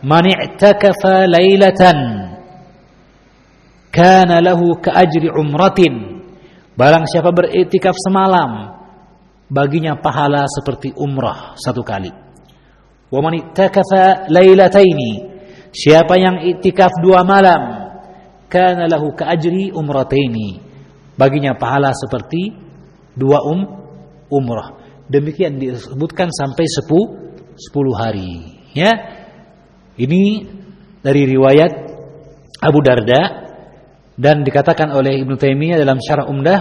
man i'takafa lailatan kana lahu kaajri umratin. Barang siapa beriktikaf semalam baginya pahala seperti umrah satu kali. Wa man ittakafa lailataini siapa yang iktikaf dua malam kana lahu kaajri umrataini baginya pahala seperti dua um umrah. Demikian disebutkan sampai sepuluh sepuluh hari ya ini dari riwayat Abu Darda dan dikatakan oleh Ibnu Taimiyah dalam Syarah Umdah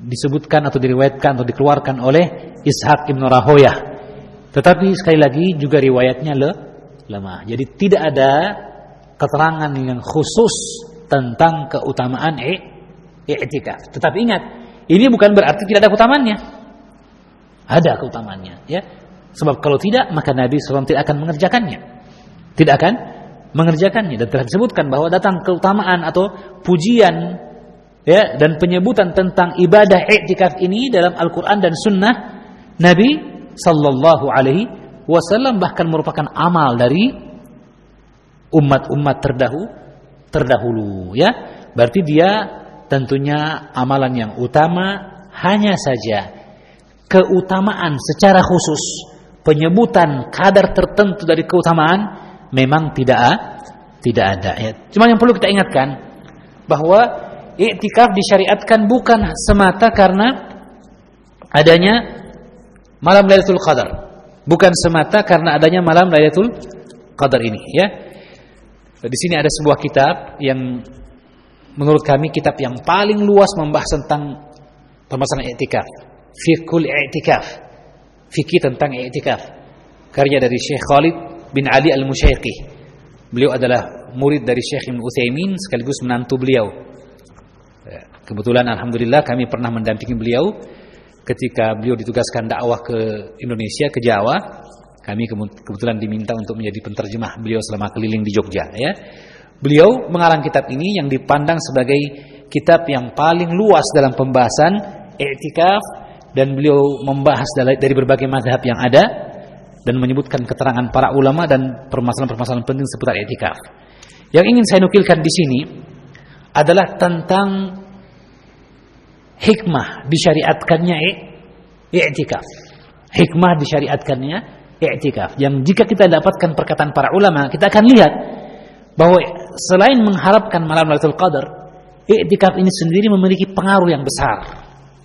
disebutkan atau diriwayatkan atau dikeluarkan oleh Ishaq Ibnu Rahoyah. Tetapi sekali lagi juga riwayatnya le, lemah. Jadi tidak ada keterangan yang khusus tentang keutamaan i'tikaf. Tetapi ingat, ini bukan berarti tidak ada keutamaannya. Ada keutamaannya, ya. Sebab kalau tidak maka Nabi SAW tidak akan mengerjakannya. Tidak akan mengerjakannya. Dan telah disebutkan bahwa datang keutamaan atau pujian ya dan penyebutan tentang ibadah i'tikaf ini dalam Al-Qur'an dan sunnah Nabi sallallahu alaihi wasallam bahkan merupakan amal dari umat-umat terdahulu terdahulu ya. Berarti dia tentunya amalan yang utama hanya saja. Keutamaan secara khusus penyebutan kadar tertentu dari keutamaan memang tidak tidak ada ya. Cuma yang perlu kita ingatkan bahwa iktikaf disyariatkan bukan semata karena adanya malam Lailatul Qadar. Bukan semata karena adanya malam Lailatul Qadar ini ya. Di sini ada sebuah kitab yang menurut kami kitab yang paling luas membahas tentang permasalahan iktikaf. Fikul i'tikaf. Fikih tentang i'tikaf. Karya dari Syekh Khalid bin Ali Al-Musyaiqi. Beliau adalah murid dari Syekh Ibn Utsaimin sekaligus menantu beliau. Ya, kebetulan alhamdulillah kami pernah mendampingi beliau ketika beliau ditugaskan dakwah ke Indonesia ke Jawa Kami kebetulan diminta untuk menjadi penterjemah beliau selama keliling di Jogja ya. Beliau mengarang kitab ini yang dipandang sebagai kitab yang paling luas dalam pembahasan i'tikaf dan beliau membahas dari berbagai mazhab yang ada dan menyebutkan keterangan para ulama dan permasalahan-permasalahan penting seputar i'tikaf. Yang ingin saya nukilkan di sini adalah tentang hikmah disyariatkannya i'tikaf. Hikmah disyariatkannya i'tikaf. Yang jika kita dapatkan perkataan para ulama, kita akan lihat bahwa selain mengharapkan malam Lailatul Qadar, i'tikaf ini sendiri memiliki pengaruh yang besar.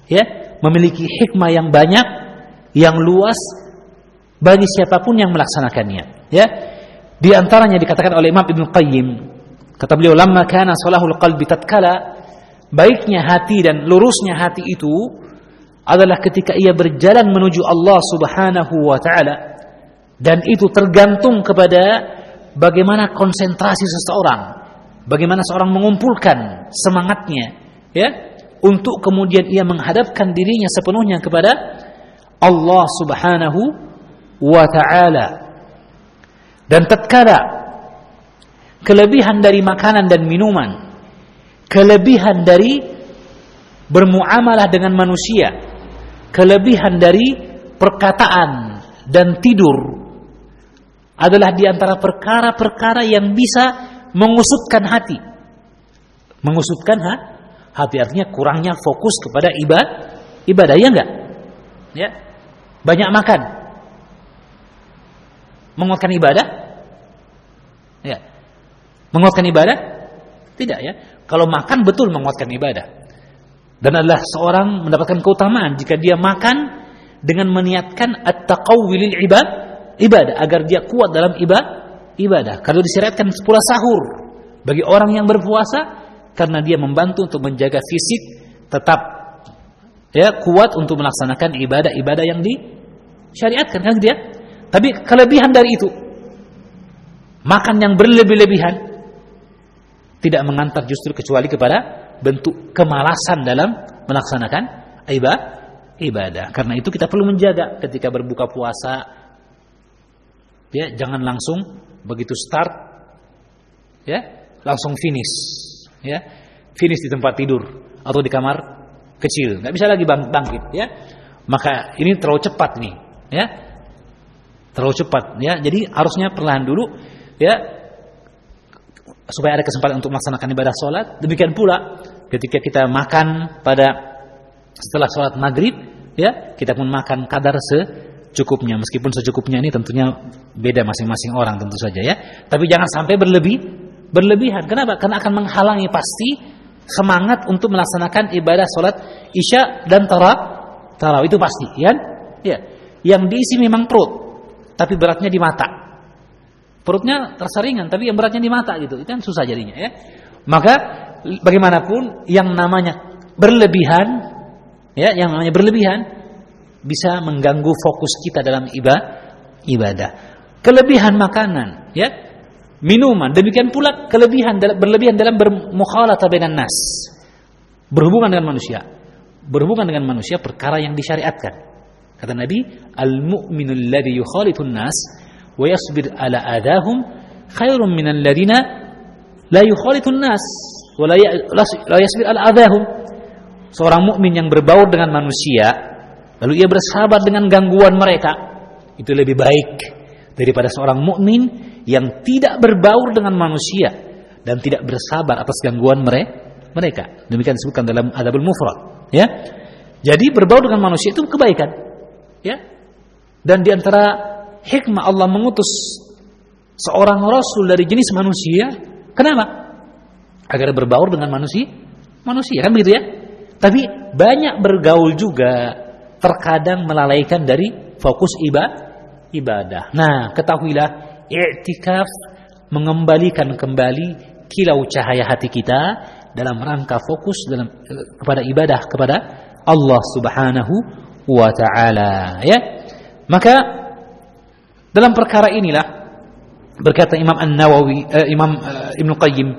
Ya, memiliki hikmah yang banyak, yang luas bagi siapa pun yang melaksanakannya. Ya. Di antaranya dikatakan oleh Imam Ibn Qayyim, kata beliau, "Lamma kana salahul qalbi tatkala baiknya hati dan lurusnya hati itu adalah ketika ia berjalan menuju Allah Subhanahu wa taala dan itu tergantung kepada bagaimana konsentrasi seseorang, bagaimana seorang mengumpulkan semangatnya, ya, untuk kemudian ia menghadapkan dirinya sepenuhnya kepada Allah Subhanahu wa taala. Dan tatkala kelebihan dari makanan dan minuman, kelebihan dari bermuamalah dengan manusia, kelebihan dari perkataan dan tidur adalah di antara perkara-perkara yang bisa mengusutkan hati. Mengusutkan ha? Hati artinya kurangnya fokus kepada ibadah, ibadah ya enggak? Ya. Banyak makan menguatkan ibadah? Ya. Menguatkan ibadah? Tidak ya. Kalau makan betul menguatkan ibadah. Dan adalah seorang mendapatkan keutamaan jika dia makan dengan meniatkan at-taqawwi ibad ibadah agar dia kuat dalam ibadah ibadah. Kalau disyaratkan pula sahur bagi orang yang berpuasa karena dia membantu untuk menjaga fisik tetap ya kuat untuk melaksanakan ibadah-ibadah yang disyariatkan kan dia. Tapi kelebihan dari itu makan yang berlebih-lebihan tidak mengantar justru kecuali kepada bentuk kemalasan dalam melaksanakan ibadah. Karena itu kita perlu menjaga ketika berbuka puasa ya jangan langsung begitu start ya langsung finish ya. Finish di tempat tidur atau di kamar kecil. Nggak bisa lagi bang bangkit ya. Maka ini terlalu cepat nih ya. Terlalu cepat ya. Jadi harusnya perlahan dulu ya. Supaya ada kesempatan untuk melaksanakan ibadah sholat. Demikian pula ketika kita makan pada setelah sholat maghrib ya kita pun makan kadar secukupnya. Meskipun secukupnya ini tentunya beda masing-masing orang tentu saja ya. Tapi jangan sampai berlebih berlebihan kenapa karena akan menghalangi pasti semangat untuk melaksanakan ibadah sholat isya dan tarawih tarawih itu pasti ya ya yang diisi memang perut tapi beratnya di mata. Perutnya terasa ringan, tapi yang beratnya di mata gitu. Itu kan susah jadinya ya. Maka bagaimanapun yang namanya berlebihan ya, yang namanya berlebihan bisa mengganggu fokus kita dalam ibadah. Kelebihan makanan, ya, minuman, demikian pula kelebihan berlebihan dalam bermukhalata bainan nas. Berhubungan dengan manusia. Berhubungan dengan manusia perkara yang disyariatkan. Kata Nabi, al-mu'minu alladhi yukhalitun nas wa yasbir ala adahum khairun min alladhina la yukhalitun nas wa la yasbir ala adahum. Seorang mukmin yang berbaur dengan manusia lalu ia bersabar dengan gangguan mereka itu lebih baik daripada seorang mukmin yang tidak berbaur dengan manusia dan tidak bersabar atas gangguan mereka. Demikian disebutkan dalam Adabul Mufrad, ya. Jadi berbaur dengan manusia itu kebaikan. Ya. Dan di antara hikmah Allah mengutus seorang rasul dari jenis manusia, kenapa? Agar berbaur dengan manusia, manusia kan begitu ya? Tapi banyak bergaul juga terkadang melalaikan dari fokus ibadah. Ibadah. Nah, ketahuilah i'tikaf mengembalikan kembali kilau cahaya hati kita dalam rangka fokus dalam kepada ibadah kepada Allah Subhanahu wa taala ya maka dalam perkara inilah berkata Imam An-Nawawi uh, Imam uh, Ibnu Qayyim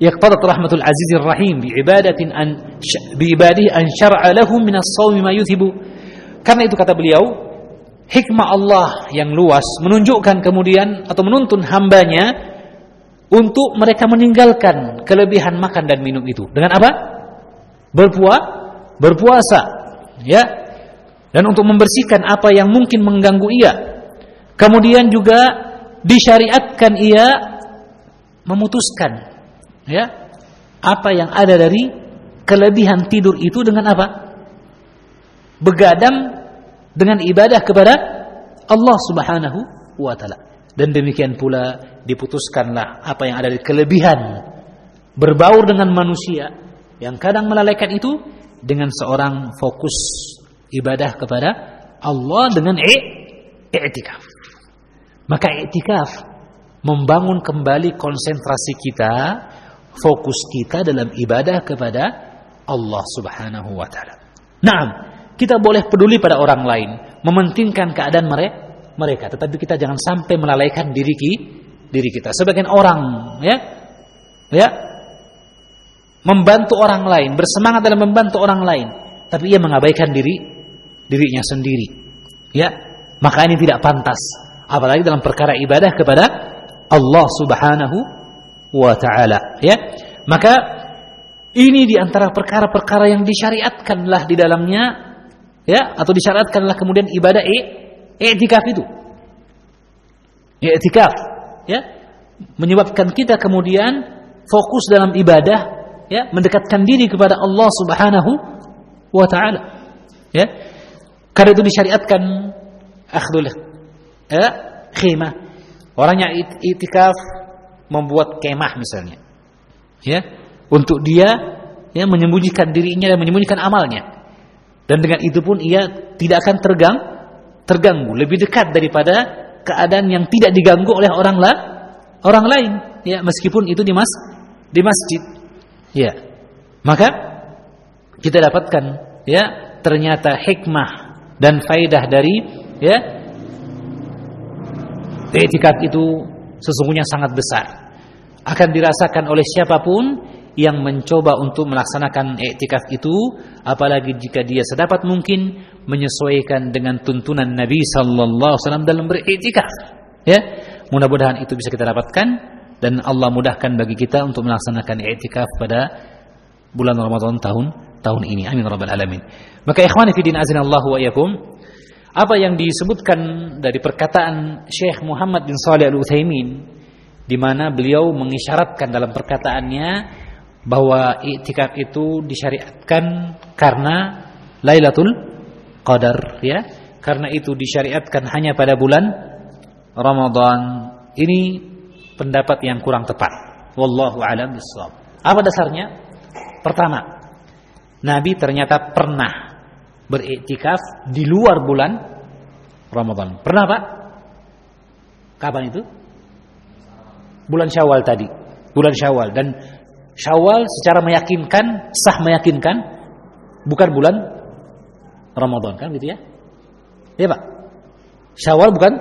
yaqtadat rahmatul azizir rahim ibadatin an ibadihi an syar'a lahum min as-shawm ma yuthibu karena itu kata beliau hikmah Allah yang luas menunjukkan kemudian atau menuntun hambanya untuk mereka meninggalkan kelebihan makan dan minum itu dengan apa? Berpuasa, berpuasa, ya. Dan untuk membersihkan apa yang mungkin mengganggu ia. Kemudian juga disyariatkan ia memutuskan ya apa yang ada dari kelebihan tidur itu dengan apa? Begadang dengan ibadah kepada Allah Subhanahu wa taala. Dan demikian pula diputuskanlah apa yang ada di kelebihan berbaur dengan manusia yang kadang melalaikan itu dengan seorang fokus ibadah kepada Allah dengan i'tikaf. Maka i'tikaf membangun kembali konsentrasi kita, fokus kita dalam ibadah kepada Allah Subhanahu wa taala. Naam, kita boleh peduli pada orang lain, mementingkan keadaan mereka, tetapi kita jangan sampai melalaikan diri diri kita. Sebagian orang, ya, ya, membantu orang lain, bersemangat dalam membantu orang lain, tapi ia mengabaikan diri dirinya sendiri. Ya, maka ini tidak pantas, apalagi dalam perkara ibadah kepada Allah Subhanahu wa taala, ya. Maka ini di antara perkara-perkara yang disyariatkanlah di dalamnya ya atau disyariatkanlah kemudian ibadah i'tikaf itu. I'tikaf ya menyebabkan kita kemudian fokus dalam ibadah ya mendekatkan diri kepada Allah Subhanahu wa taala. Ya. Karena itu disyariatkan akhdul ya khimah. Orangnya i'tikaf membuat kemah misalnya. Ya, untuk dia ya menyembunyikan dirinya dan menyembunyikan amalnya. Dan dengan itu pun ia tidak akan tergang, terganggu, lebih dekat daripada keadaan yang tidak diganggu oleh orang lah, orang lain, ya meskipun itu di mas, di masjid. Ya. Maka kita dapatkan ya ternyata hikmah dan faidah dari ya etikaf itu sesungguhnya sangat besar. Akan dirasakan oleh siapa pun yang mencoba untuk melaksanakan iktikaf itu apalagi jika dia sedapat mungkin menyesuaikan dengan tuntunan Nabi sallallahu alaihi wasallam dalam beriktikaf ya. Mudah-mudahan itu bisa kita dapatkan dan Allah mudahkan bagi kita untuk melaksanakan iktikaf pada bulan Ramadan tahun tahun ini. Amin rabbal alamin. Maka ikhwani fi din azinallahu wa iyyakum apa yang disebutkan dari perkataan Syekh Muhammad bin Shalih Al Utsaimin di mana beliau mengisyaratkan dalam perkataannya bahwa iktikaf itu disyariatkan karena Lailatul Qadar ya. Karena itu disyariatkan hanya pada bulan Ramadan. Ini pendapat yang kurang tepat. Wallahu a'lam bishawab. Apa dasarnya? Pertama, Nabi ternyata pernah beriktikaf di luar bulan Ramadan. Pernah, Pak? Kapan itu? Bulan Syawal tadi. Bulan Syawal dan Syawal secara meyakinkan, sah meyakinkan bukan bulan Ramadan kan gitu ya? Ya Pak. Syawal bukan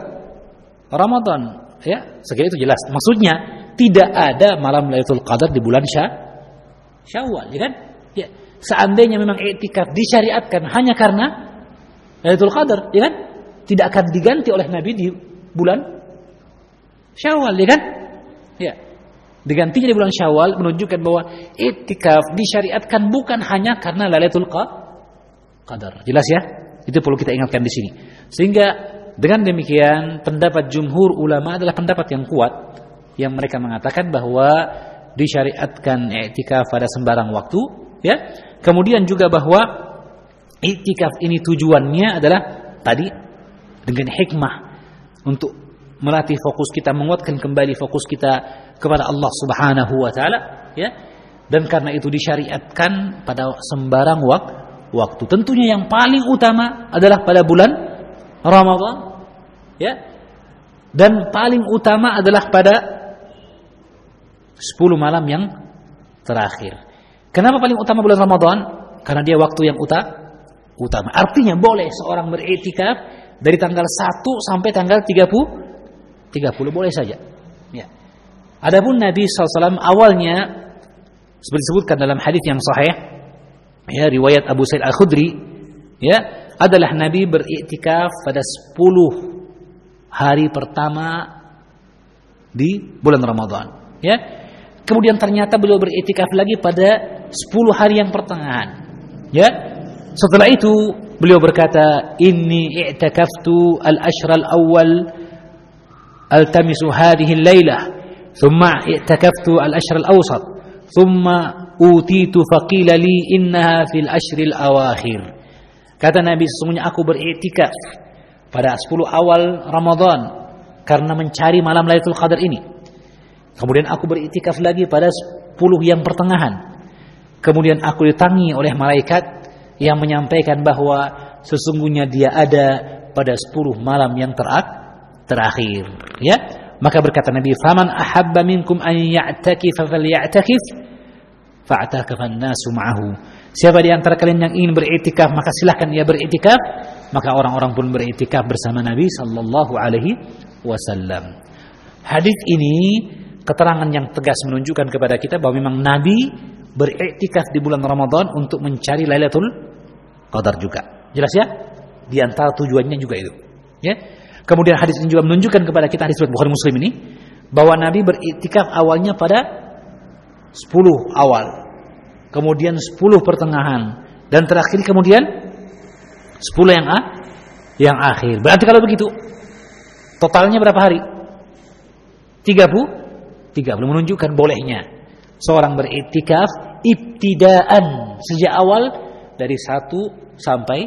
Ramadan, ya. Segala itu jelas. Maksudnya tidak ada malam Lailatul Qadar di bulan Syah Syawal, ya kan? Ya. Seandainya memang etikaf disyariatkan hanya karena Lailatul Qadar, ya kan? Tidak akan diganti oleh Nabi di bulan Syawal, ya kan? Ya. Digantinya di bulan Syawal menunjukkan bahwa itikaf disyariatkan bukan hanya karena Lailatul Qadar. Jelas ya? Itu perlu kita ingatkan di sini. Sehingga dengan demikian pendapat jumhur ulama adalah pendapat yang kuat yang mereka mengatakan bahwa disyariatkan i'tikaf pada sembarang waktu, ya. Kemudian juga bahwa i'tikaf ini tujuannya adalah tadi dengan hikmah untuk melatih fokus kita, menguatkan kembali fokus kita kepada Allah Subhanahu wa taala ya. Dan karena itu disyariatkan pada sembarang wak waktu. Tentunya yang paling utama adalah pada bulan Ramadan ya. Dan paling utama adalah pada 10 malam yang terakhir. Kenapa paling utama bulan Ramadan? Karena dia waktu yang uta, utama. Artinya boleh seorang beriktikaf dari tanggal 1 sampai tanggal 30 30 boleh saja ya Adapun Nabi SAW awalnya seperti disebutkan dalam hadis yang sahih ya riwayat Abu Sa'id Al Khudri ya adalah Nabi beriktikaf pada 10 hari pertama di bulan Ramadan. Ya. Kemudian ternyata beliau beriktikaf lagi pada 10 hari yang pertengahan. Ya. Setelah itu beliau berkata, "Inni i'takaftu al-ashra al-awwal altamisu hadhihi al-lailah, thumma i'takaftu al-ashra al-awsat, thumma utitu faqila li innaha fil ashri al-awakhir." Kata Nabi, sesungguhnya aku beriktikaf pada 10 awal Ramadan karena mencari malam Lailatul Qadar ini. Kemudian aku beriktikaf lagi pada 10 yang pertengahan. Kemudian aku ditangi oleh malaikat yang menyampaikan bahwa sesungguhnya dia ada pada 10 malam yang terak, terakhir. Ya, maka berkata Nabi, "Faman ahabba minkum an ya'takif falya'takif fa'takafa an-nasu ma'ahu." Siapa di antara kalian yang ingin beriktikaf, maka silahkan ia beriktikaf. Maka orang-orang pun beriktikaf bersama Nabi sallallahu alaihi wasallam. Hadis ini keterangan yang tegas menunjukkan kepada kita bahwa memang Nabi beriktikaf di bulan Ramadan untuk mencari Lailatul Qadar juga. Jelas ya? Di antara tujuannya juga itu. Ya. Kemudian hadis ini juga menunjukkan kepada kita hadis Bukhari Muslim ini bahwa Nabi beriktikaf awalnya pada 10 awal. Kemudian 10 pertengahan dan terakhir kemudian 10 yang a yang akhir. Berarti kalau begitu Totalnya berapa hari? 30 30 menunjukkan bolehnya seorang beriktikaf ibtidaan sejak awal dari 1 sampai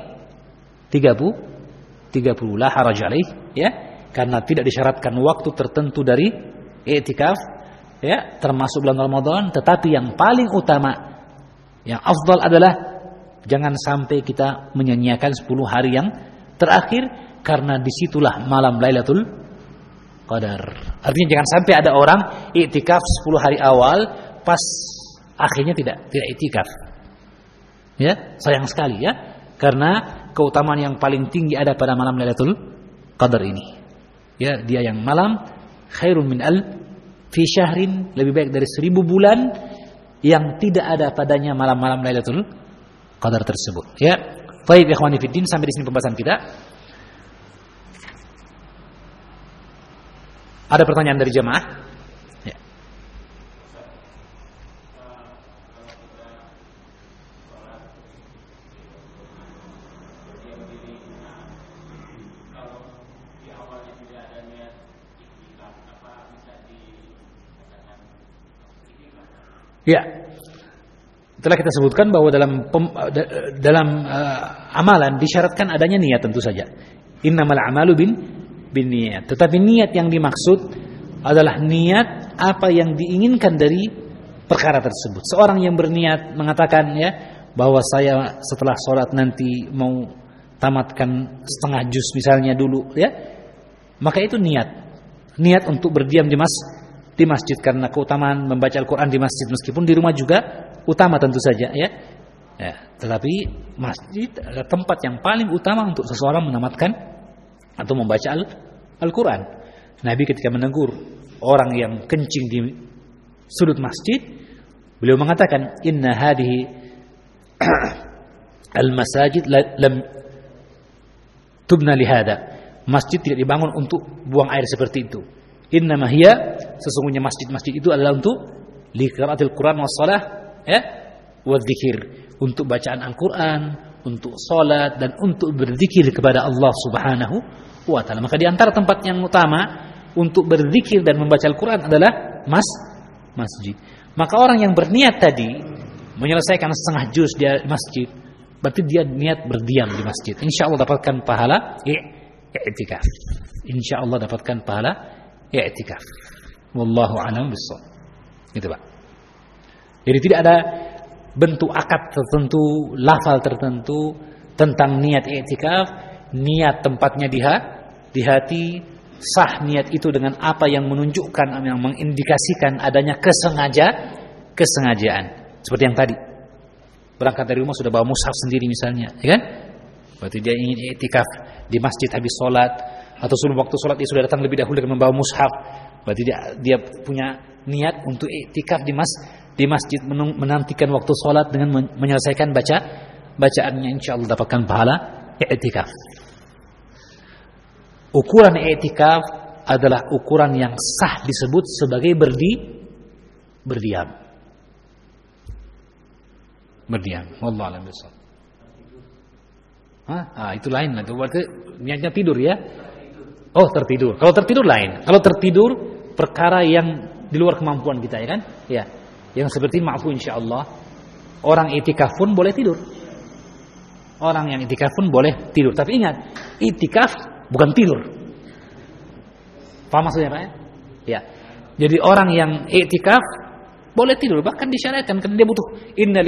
30 30 la haraj alaih ya karena tidak disyaratkan waktu tertentu dari iktikaf ya termasuk bulan Ramadan tetapi yang paling utama yang afdal adalah jangan sampai kita menyanyiakan 10 hari yang terakhir karena di situlah malam Lailatul Qadar. Artinya jangan sampai ada orang iktikaf 10 hari awal pas akhirnya tidak tidak iktikaf. Ya, sayang sekali ya. Karena keutamaan yang paling tinggi ada pada malam Lailatul Qadar ini. Ya, dia yang malam khairun min al fi syahrin lebih baik dari seribu bulan yang tidak ada padanya malam-malam Lailatul Qadar tersebut. Ya. Baik ikhwani fiddin sampai di sini pembahasan kita. Ada pertanyaan dari jemaah? Ya. Telah kita sebutkan bahwa dalam pem, dalam uh, amalan disyaratkan adanya niat tentu saja. Innamal a'malu bin biniat. Tetapi niat yang dimaksud adalah niat apa yang diinginkan dari perkara tersebut. Seorang yang berniat mengatakan ya bahwa saya setelah sholat nanti mau tamatkan setengah juz misalnya dulu ya, maka itu niat. Niat untuk berdiam di mas di masjid karena keutamaan membaca Al-Quran di masjid meskipun di rumah juga utama tentu saja ya. Ya, tetapi masjid adalah tempat yang paling utama untuk seseorang menamatkan atau membaca Al-Quran. Nabi ketika menegur orang yang kencing di sudut masjid, beliau mengatakan, Inna hadihi [clears throat] al-masajid lam tubna lihada. Masjid tidak dibangun untuk buang air seperti itu. Inna mahia, sesungguhnya masjid-masjid itu adalah untuk liqiraatil Quran wa salah, ya, wa dzikir, untuk bacaan Al-Quran, untuk salat dan untuk berzikir kepada Allah Subhanahu wa taala. Maka di antara tempat yang utama untuk berzikir dan membaca Al-Qur'an adalah mas masjid. Maka orang yang berniat tadi menyelesaikan setengah juz di masjid, berarti dia niat berdiam di masjid. Insya Allah dapatkan pahala i'tikaf. Insya Allah dapatkan pahala i'tikaf. Wallahu a'lam bishawab. Gitu, Pak. Jadi tidak ada bentuk akad tertentu, lafal tertentu tentang niat i'tikaf, niat tempatnya di di hati, sah niat itu dengan apa yang menunjukkan yang mengindikasikan adanya kesengaja kesengajaan. Seperti yang tadi. Berangkat dari rumah sudah bawa mushaf sendiri misalnya, ya kan? Berarti dia ingin i'tikaf di masjid habis sholat atau sebelum waktu sholat dia sudah datang lebih dahulu dengan membawa mushaf. Berarti dia dia punya niat untuk i'tikaf di mas di masjid menantikan waktu sholat dengan menyelesaikan baca bacaannya insya Allah dapatkan pahala i'tikaf. Ukuran i'tikaf adalah ukuran yang sah disebut sebagai berdi berdiam. Berdiam. Wallahu a'lam? Ah, itu lain lah. Berarti niatnya tidur ya. Oh, tertidur. Kalau tertidur lain. Kalau tertidur perkara yang di luar kemampuan kita ya kan? Ya. Yang seperti maafu insyaallah. Orang itikaf pun boleh tidur. Orang yang itikaf pun boleh tidur. Tapi ingat, itikaf bukan tidur. Paham maksudnya Pak ya? Ya. Jadi orang yang itikaf boleh tidur, bahkan disyariatkan karena dia butuh inna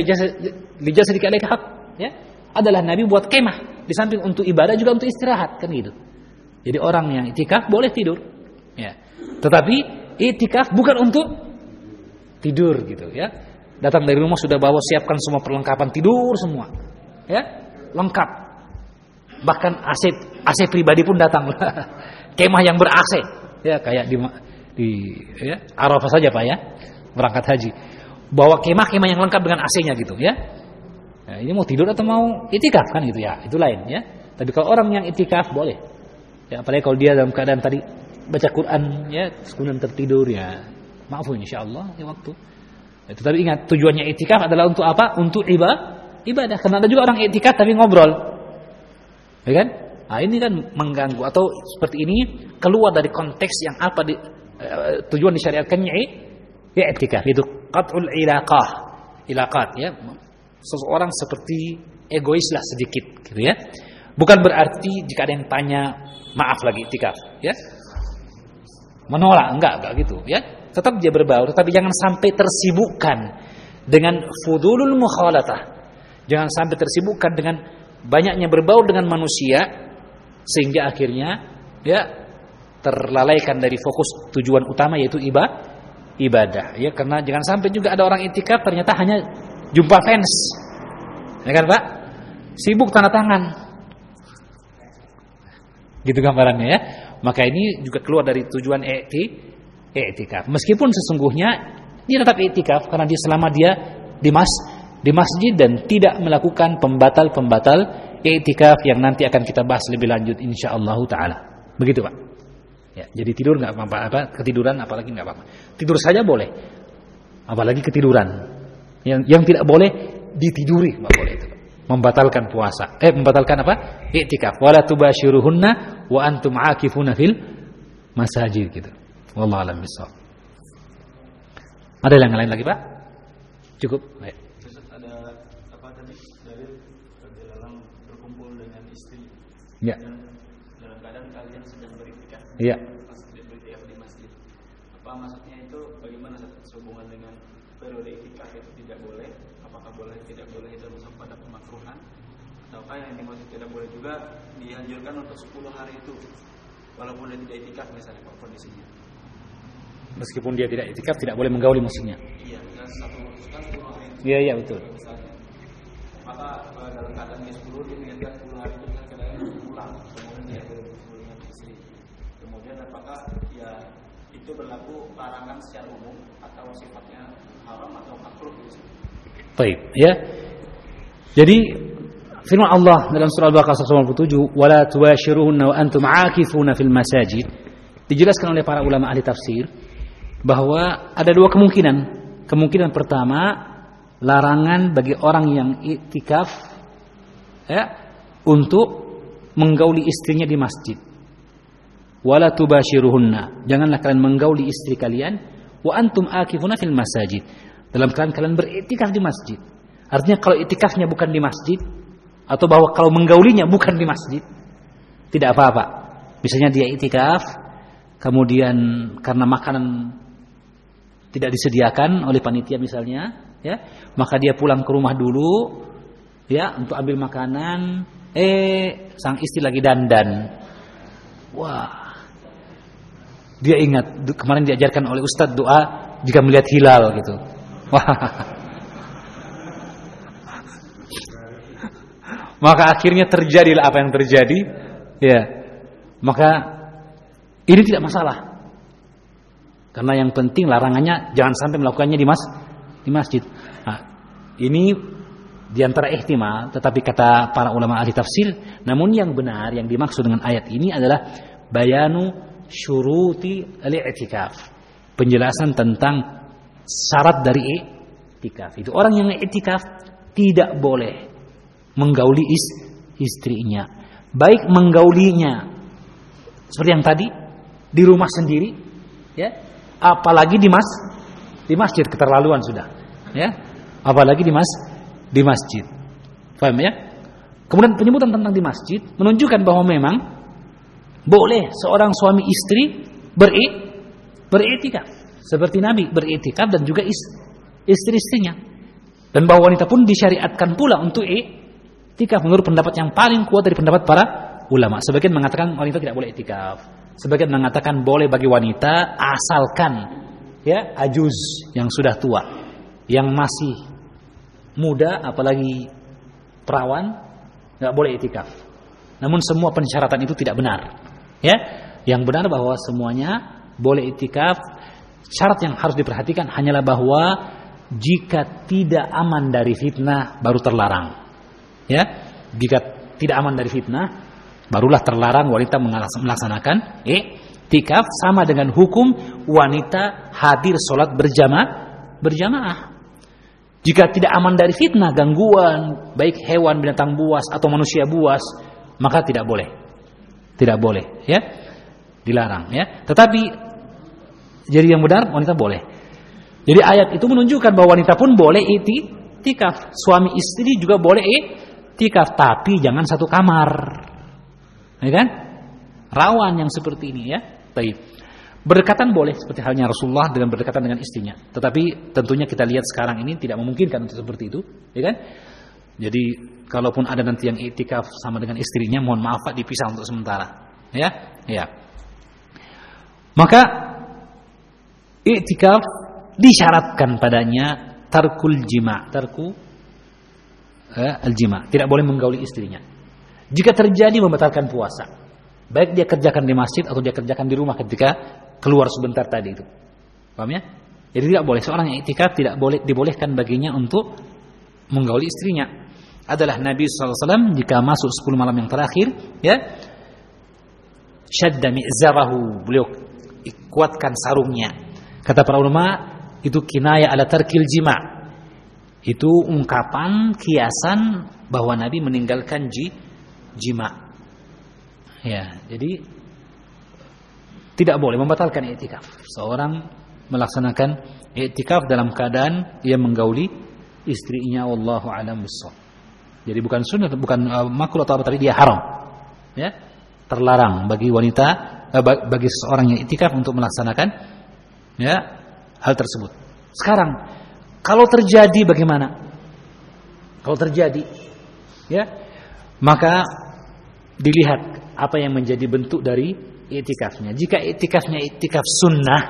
lijasadika alaika haq, ya. Adalah Nabi buat kemah di samping untuk ibadah juga untuk istirahat kan gitu. Jadi orang yang itikaf boleh tidur. Ya. Tetapi itikaf bukan untuk tidur gitu ya. Datang dari rumah sudah bawa siapkan semua perlengkapan tidur semua. Ya, lengkap. Bahkan AC AC pribadi pun datang. [laughs] Kemah yang ber AC. Ya, kayak di di ya, Arafah saja Pak ya. Berangkat haji. Bawa kemah-kemah yang lengkap dengan AC-nya gitu ya. ya. ini mau tidur atau mau itikaf kan gitu ya. Itu lain ya. Tapi kalau orang yang itikaf boleh. Ya, apalagi kalau dia dalam keadaan tadi baca Quran ya, kemudian tertidur ya. Maaf insyaallah ya waktu. Itu tapi ingat tujuannya itikaf adalah untuk apa? Untuk ibadah. Ibadah. Karena ada juga orang itikaf tapi ngobrol. Ya kan? Nah, ini kan mengganggu atau seperti ini keluar dari konteks yang apa di, uh, tujuan disyariatkannya ya itikaf itu qat'ul ilaqah. Ilaqat ya. Seseorang seperti egois lah sedikit gitu ya. Bukan berarti jika ada yang tanya maaf lagi itikaf ya. Menolak enggak enggak gitu ya. Tetap dia berbaur, tetapi jangan sampai tersibukkan dengan fudulul mukhalatah. Jangan sampai tersibukkan dengan banyaknya berbaur dengan manusia sehingga akhirnya ya terlalaikan dari fokus tujuan utama yaitu ibadah ibadah ya. Karena jangan sampai juga ada orang itikaf ternyata hanya jumpa fans. Ya kan Pak? Sibuk tanda tangan. Gitu gambarannya ya maka ini juga keluar dari tujuan etik i'tikaf. Meskipun sesungguhnya dia tetap i'tikaf karena dia selama dia di mas di masjid dan tidak melakukan pembatal-pembatal i'tikaf yang nanti akan kita bahas lebih lanjut insyaallah taala. Begitu, Pak. Ya, jadi tidur nggak apa-apa, apa ketiduran apalagi nggak apa-apa. Tidur saja boleh. Apalagi ketiduran. Yang yang tidak boleh ditiduri, nggak boleh itu. Membatalkan puasa. Eh, membatalkan apa? I'tikaf. Wala tubashiruhunna wa antum aakifuna fil masajid gitu. Wallah alam bisawab. Ada yang lain lagi Pak? Cukup. Baik. Ada apa tadi dari dalam berkumpul dengan istri. Ya. Dan dalam keadaan kalian sedang beritikaf. Iya. Pas beritikaf di masjid. Apa maksudnya itu bagaimana sehubungan dengan periode itikaf itu tidak boleh? Apakah boleh tidak boleh itu masuk pada pemakruhan? Ataukah yang dimaksud tidak boleh juga dianjurkan untuk 10 hari itu walaupun dia tidak itikaf misalnya kondisinya. Meskipun dia tidak itikaf tidak boleh menggauli musuhnya. Iya, dan satu kan 10 hari itu Iya, iya betul. misalnya. Maka eh, dalam keadaan dia 10 dia niatkan 10 hari itu kan kadang pulang kemudian dia berkumpul dengan istri. Kemudian apakah ya itu berlaku larangan secara umum atau sifatnya haram atau makruh gitu. Baik, ya. Jadi firman Allah dalam surah Al-Baqarah 197, "Wala tubashiruhunna wa antum 'akifuna fil masajid." Dijelaskan oleh para ulama ahli tafsir bahwa ada dua kemungkinan. Kemungkinan pertama, larangan bagi orang yang iktikaf ya untuk menggauli istrinya di masjid. Wala tubashiruhunna. Janganlah kalian menggauli istri kalian wa antum akifuna fil masajid. Dalam keadaan kalian beriktikaf di masjid. Artinya kalau iktikafnya bukan di masjid atau bahwa kalau menggaulinya bukan di masjid, tidak apa-apa. Misalnya dia iktikaf, kemudian karena makanan tidak disediakan oleh panitia misalnya, ya, maka dia pulang ke rumah dulu, ya, untuk ambil makanan. Eh, sang istri lagi dandan. Wah, dia ingat kemarin diajarkan oleh Ustadz doa jika melihat hilal gitu. Wah. [laughs] Maka akhirnya terjadilah apa yang terjadi. Ya. Maka ini tidak masalah. Karena yang penting larangannya jangan sampai melakukannya di mas di masjid. Nah, ini di antara ihtimal, tetapi kata para ulama ahli tafsir, namun yang benar yang dimaksud dengan ayat ini adalah bayanu syuruti al-i'tikaf. Penjelasan tentang syarat dari i'tikaf. Itu orang yang i'tikaf tidak boleh menggauli is, istrinya. Baik menggaulinya seperti yang tadi di rumah sendiri, ya. Apalagi di mas di masjid keterlaluan sudah, ya. Apalagi di mas di masjid. Paham ya? Kemudian penyebutan tentang di masjid menunjukkan bahwa memang boleh seorang suami istri beri beritikaf seperti Nabi beritikaf dan juga istri-istrinya. Dan bahwa wanita pun disyariatkan pula untuk itikaf menurut pendapat yang paling kuat dari pendapat para ulama. Sebagian mengatakan wanita tidak boleh itikaf. Sebagian mengatakan boleh bagi wanita asalkan ya ajuz yang sudah tua yang masih muda apalagi perawan nggak boleh itikaf. Namun semua persyaratan itu tidak benar. Ya, yang benar bahwa semuanya boleh itikaf. Syarat yang harus diperhatikan hanyalah bahwa jika tidak aman dari fitnah baru terlarang. Ya, jika tidak aman dari fitnah barulah terlarang wanita melaksanakan itikaf sama dengan hukum wanita hadir sholat berjamaah berjamaah jika tidak aman dari fitnah, gangguan, baik hewan, binatang buas atau manusia buas, maka tidak boleh. Tidak boleh, ya. Dilarang, ya. Tetapi jadi yang benar wanita boleh. Jadi ayat itu menunjukkan bahwa wanita pun boleh itikaf. Suami istri juga boleh itikaf, tapi jangan satu kamar. Ya kan? Rawan yang seperti ini ya. Baik. Berdekatan boleh seperti halnya Rasulullah dengan berdekatan dengan istrinya. Tetapi tentunya kita lihat sekarang ini tidak memungkinkan untuk seperti itu, ya kan? Jadi kalaupun ada nanti yang itikaf sama dengan istrinya, mohon maaf Pak dipisah untuk sementara. Ya, ya. Maka itikaf disyaratkan padanya tarkul jima, tarku al-jima, tidak boleh menggauli istrinya. Jika terjadi membatalkan puasa, baik dia kerjakan di masjid atau dia kerjakan di rumah ketika keluar sebentar tadi itu. Paham ya? Jadi tidak boleh seorang yang itikaf tidak boleh dibolehkan baginya untuk menggauli istrinya. Adalah Nabi SAW jika masuk 10 malam yang terakhir, ya, syadda mi'zarahu, beliau kuatkan sarungnya. Kata para ulama, itu kinaya ala tarkil jima. Itu ungkapan kiasan bahwa Nabi meninggalkan ji, jima. Ya, jadi tidak boleh membatalkan i'tikaf. Seorang melaksanakan i'tikaf dalam keadaan ia menggauli istrinya wallahu alam bissawab. Jadi bukan sunnah bukan uh, makruh atau apa tadi dia haram. Ya. Terlarang bagi wanita uh, bagi seorang yang i'tikaf untuk melaksanakan ya hal tersebut. Sekarang kalau terjadi bagaimana? Kalau terjadi ya maka dilihat apa yang menjadi bentuk dari itikafnya. Jika itikafnya itikaf sunnah,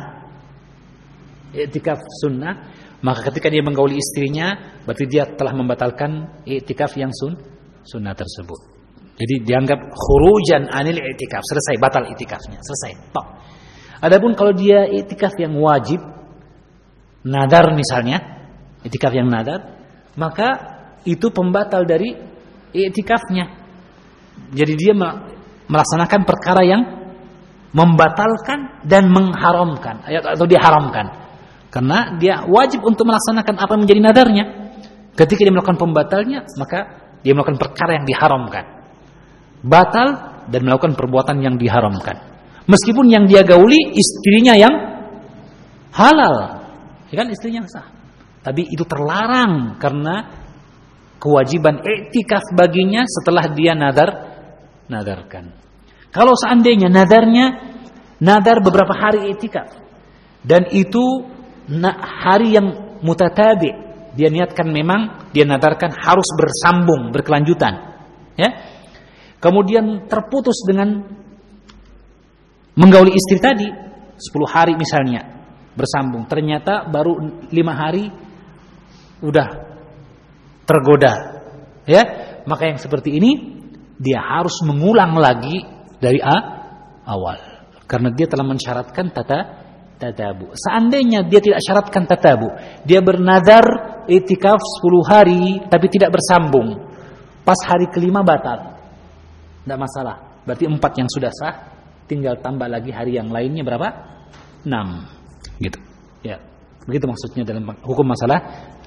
itikaf sunnah, maka ketika dia menggauli istrinya, berarti dia telah membatalkan itikaf yang sun, sunnah tersebut. Jadi dianggap khurujan anil itikaf, selesai batal itikafnya, selesai. Adapun kalau dia itikaf yang wajib, nadar misalnya, itikaf yang nadar, maka itu pembatal dari itikafnya. Jadi dia melaksanakan perkara yang membatalkan dan mengharamkan. Atau diharamkan. Karena dia wajib untuk melaksanakan apa yang menjadi nadarnya. Ketika dia melakukan pembatalnya maka dia melakukan perkara yang diharamkan. Batal dan melakukan perbuatan yang diharamkan. Meskipun yang dia gauli istrinya yang halal. Ya kan? Istrinya sah tapi itu terlarang karena kewajiban etikaf baginya setelah dia nadar nadarkan. Kalau seandainya nadarnya nadar beberapa hari itikaf. Dan itu hari yang mutatabi. Dia niatkan memang dia nadarkan harus bersambung berkelanjutan. Ya? Kemudian terputus dengan menggauli istri tadi 10 hari misalnya bersambung. Ternyata baru lima hari udah tergoda ya maka yang seperti ini dia harus mengulang lagi dari A awal karena dia telah mensyaratkan tata tatabu. Seandainya dia tidak syaratkan tatabu, dia bernadar itikaf 10 hari tapi tidak bersambung. Pas hari kelima batal. Tidak masalah. Berarti empat yang sudah sah, tinggal tambah lagi hari yang lainnya berapa? 6. Gitu. Ya. Begitu maksudnya dalam hukum masalah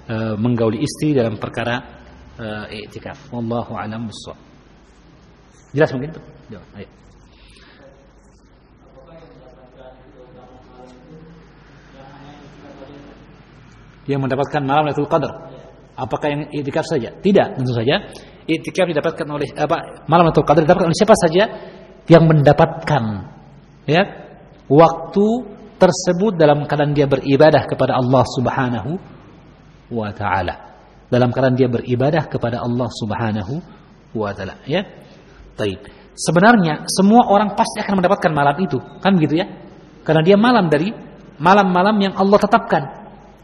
e, menggauli istri dalam perkara e, i'tikaf. Wallahu a'lam bissawab. Jelas mungkin? Jawab. Ayo. Yang mendapatkan malam Lailatul Qadar. Apakah yang i'tikaf saja? Tidak, tentu saja. I'tikaf didapatkan oleh apa? Malam Lailatul Qadar didapatkan oleh siapa saja yang mendapatkan ya waktu tersebut dalam keadaan dia beribadah kepada Allah Subhanahu wa taala. Dalam keadaan dia beribadah kepada Allah Subhanahu wa taala, ya. Baik. Sebenarnya semua orang pasti akan mendapatkan malam itu, kan gitu ya? Karena dia malam dari malam-malam yang Allah tetapkan.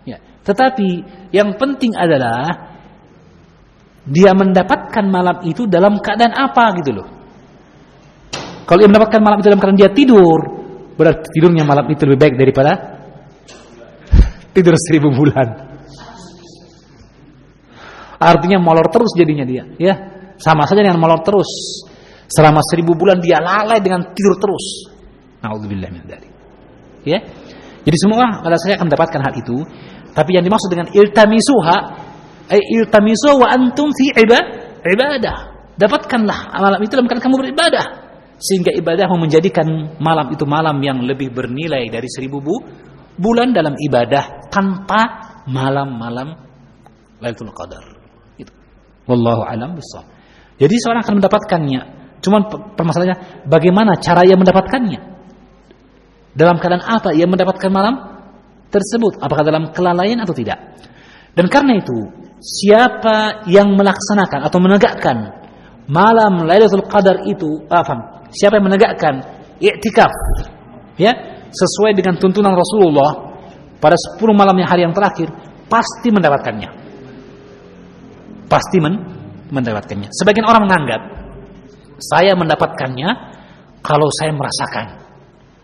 Ya. Tetapi yang penting adalah dia mendapatkan malam itu dalam keadaan apa gitu loh. Kalau dia mendapatkan malam itu dalam keadaan dia tidur, berarti tidurnya malam itu lebih baik daripada [laughs] tidur seribu bulan. Artinya molor terus jadinya dia, ya. Sama saja dengan molor terus. Selama seribu bulan dia lalai dengan tidur terus. Nauzubillah min dzalik. Ya. Jadi semua pada saya akan mendapatkan hal itu, tapi yang dimaksud dengan iltamisuha ay iltamisu wa antum fi ibadah. Dapatkanlah malam itu dalam kamu beribadah. Sehingga ibadahmu menjadikan malam itu malam yang lebih bernilai dari seribu bu, bulan dalam ibadah tanpa malam-malam Lailatul Qadar. Wallahu alam bissawab. Jadi seorang akan mendapatkannya. Cuman permasalahannya bagaimana cara ia mendapatkannya? Dalam keadaan apa ia mendapatkan malam tersebut? Apakah dalam kelalaian atau tidak? Dan karena itu, siapa yang melaksanakan atau menegakkan malam Lailatul Qadar itu, apa? Siapa yang menegakkan i'tikaf ya, sesuai dengan tuntunan Rasulullah pada 10 malam yang hari yang terakhir, pasti mendapatkannya. Pasti men mendapatkannya. Sebagian orang menganggap saya mendapatkannya kalau saya merasakan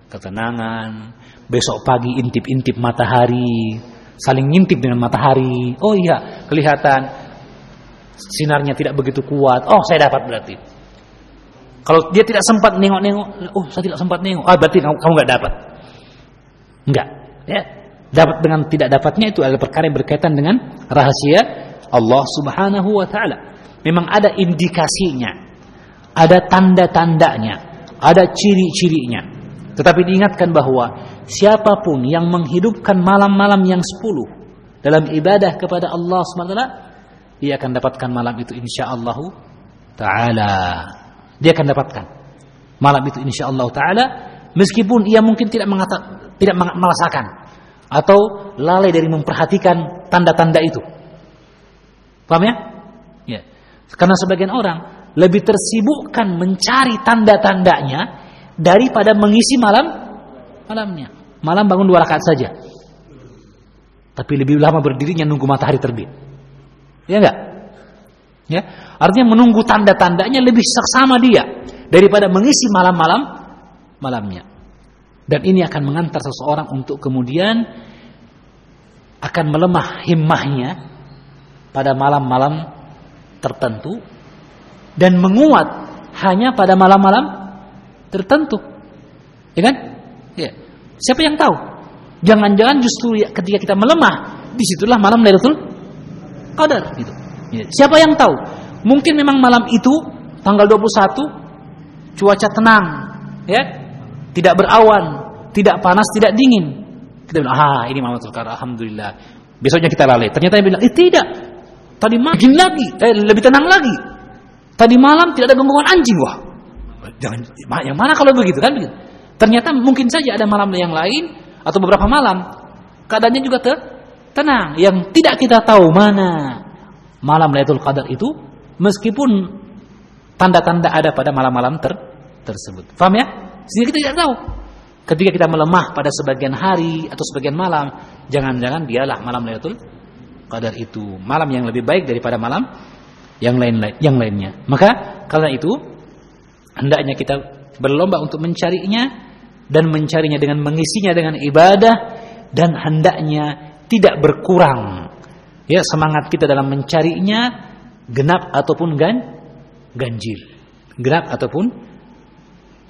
ketenangan, besok pagi intip-intip matahari, saling ngintip dengan matahari. Oh iya, kelihatan sinarnya tidak begitu kuat. Oh, saya dapat berarti. Kalau dia tidak sempat nengok-nengok, oh saya tidak sempat nengok. Ah, berarti kamu kamu nggak dapat. Enggak, ya. Dapat dengan tidak dapatnya itu adalah perkara yang berkaitan dengan rahasia Allah Subhanahu wa taala. Memang ada indikasinya, ada tanda-tandanya, ada ciri-cirinya. Tetapi diingatkan bahwa siapa pun yang menghidupkan malam-malam yang sepuluh dalam ibadah kepada Allah SWT, dia akan dapatkan malam itu insyaallah taala. Dia akan dapatkan malam itu insyaallah taala meskipun ia mungkin tidak mengata, tidak merasakan atau lalai dari memperhatikan tanda-tanda itu. Paham ya? Ya. Karena sebagian orang lebih tersibukkan mencari tanda-tandanya daripada mengisi malam malamnya. Malam bangun dua rakaat saja. Tapi lebih lama berdirinya nunggu matahari terbit. Ya enggak? Ya. Artinya menunggu tanda-tandanya lebih seksama dia daripada mengisi malam-malam malamnya. Dan ini akan mengantar seseorang untuk kemudian akan melemah himmahnya pada malam-malam tertentu dan menguat hanya pada malam-malam tertentu. Ya kan? Ya. Siapa yang tahu? Jangan-jangan justru ya, ketika kita melemah, di situlah malam Lailatul Qadar gitu. Ya. Siapa yang tahu? Mungkin memang malam itu tanggal 21 cuaca tenang, ya. Tidak berawan, tidak panas, tidak dingin. Kita bilang, "Ah, ini malam Qadar, alhamdulillah." Besoknya kita lalai. Ternyata dia bilang, "Eh, tidak. Tadi malam lagi, eh, lebih tenang lagi. Tadi malam tidak ada gangguan anjing." Wah. Jangan yang mana kalau begitu kan. Ternyata mungkin saja ada malam yang lain atau beberapa malam keadaannya juga ter tenang yang tidak kita tahu mana malam Lailatul Qadar itu meskipun tanda-tanda ada pada malam-malam ter tersebut. Paham ya? Sehingga kita tidak tahu. Ketika kita melemah pada sebagian hari atau sebagian malam, jangan-jangan dialah malam Lailatul Qadar itu malam yang lebih baik daripada malam yang lain yang lainnya. Maka karena itu hendaknya kita berlomba untuk mencarinya dan mencarinya dengan mengisinya dengan ibadah dan hendaknya tidak berkurang Ya, semangat kita dalam mencarinya genap ataupun gan ganjil. Genap ataupun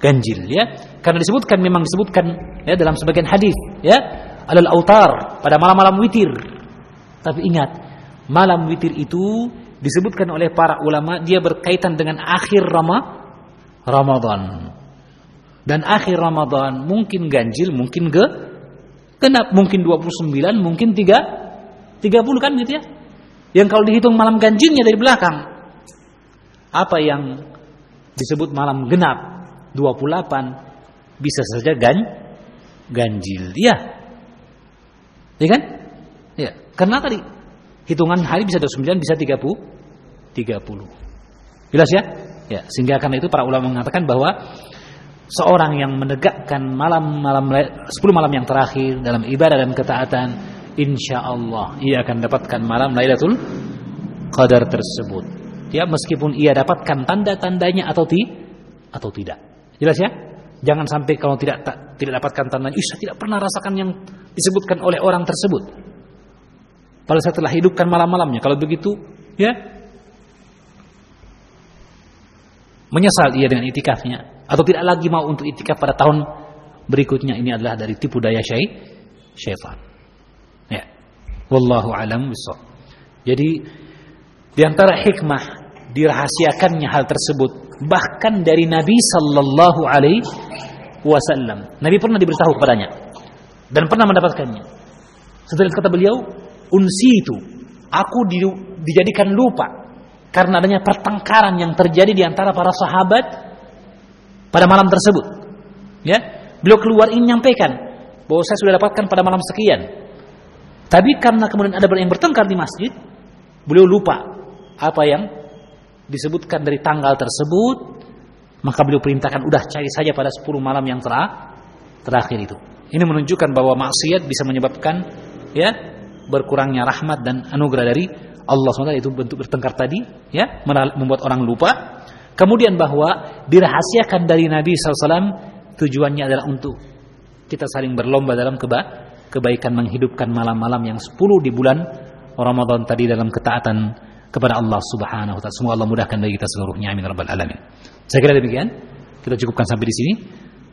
ganjil ya. Karena disebutkan memang disebutkan ya dalam sebagian hadis ya, alal autar pada malam-malam witir. Tapi ingat, malam witir itu disebutkan oleh para ulama dia berkaitan dengan akhir Rama, Ramadan. Dan akhir Ramadan mungkin ganjil, mungkin ge genap, mungkin 29, mungkin 3 30 kan gitu ya. Yang kalau dihitung malam ganjilnya dari belakang. Apa yang disebut malam genap 28 bisa saja gan ganjil. Iya. Ya kan? Karena tadi hitungan hari bisa 29 bisa 30 30. Jelas ya? Ya, sehingga karena itu para ulama mengatakan bahwa seorang yang menegakkan malam-malam 10 malam yang terakhir dalam ibadah dan ketaatan insya Allah ia akan dapatkan malam Lailatul Qadar tersebut. Ya, meskipun ia dapatkan tanda-tandanya atau ti atau tidak. Jelas ya? Jangan sampai kalau tidak tak, tidak dapatkan tandanya, saya tidak pernah rasakan yang disebutkan oleh orang tersebut. Pada saat telah hidupkan malam-malamnya. Kalau begitu, ya menyesal ia dengan itikafnya atau tidak lagi mau untuk itikaf pada tahun berikutnya ini adalah dari tipu daya syaitan. Wallahu alam bisawab. Jadi di antara hikmah dirahasiakannya hal tersebut bahkan dari Nabi sallallahu alaihi wasallam. Nabi pernah diberitahu kepadanya dan pernah mendapatkannya. Setelah kata beliau, unsi itu aku di, dijadikan lupa karena adanya pertengkaran yang terjadi di antara para sahabat pada malam tersebut. Ya, beliau keluar ingin menyampaikan bahwa saya sudah dapatkan pada malam sekian tapi karena kemudian ada yang bertengkar di masjid, beliau lupa apa yang disebutkan dari tanggal tersebut, maka beliau perintahkan udah cari saja pada 10 malam yang terakhir itu. Ini menunjukkan bahwa maksiat bisa menyebabkan ya berkurangnya rahmat dan anugerah dari Allah SWT itu bentuk bertengkar tadi ya membuat orang lupa. Kemudian bahwa dirahasiakan dari Nabi SAW tujuannya adalah untuk kita saling berlomba dalam keba kebaikan menghidupkan malam-malam yang 10 di bulan Ramadan tadi dalam ketaatan kepada Allah Subhanahu wa taala. Semoga Allah mudahkan bagi kita seluruhnya amin rabbal alamin. Saya kira demikian. Kita cukupkan sampai di sini.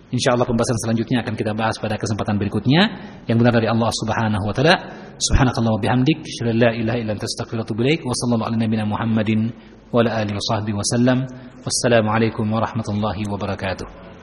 Insya Allah pembahasan selanjutnya akan kita bahas pada kesempatan berikutnya yang benar dari Allah Subhanahu wa taala. Subhanakallah wa bihamdik, la ilaha illa anta astaghfiruka wa atubu ilaik. Wa sallallahu ala nabiyyina Muhammadin wa ala alihi wa sahbihi wa sallam. Wassalamu alaikum warahmatullahi wabarakatuh.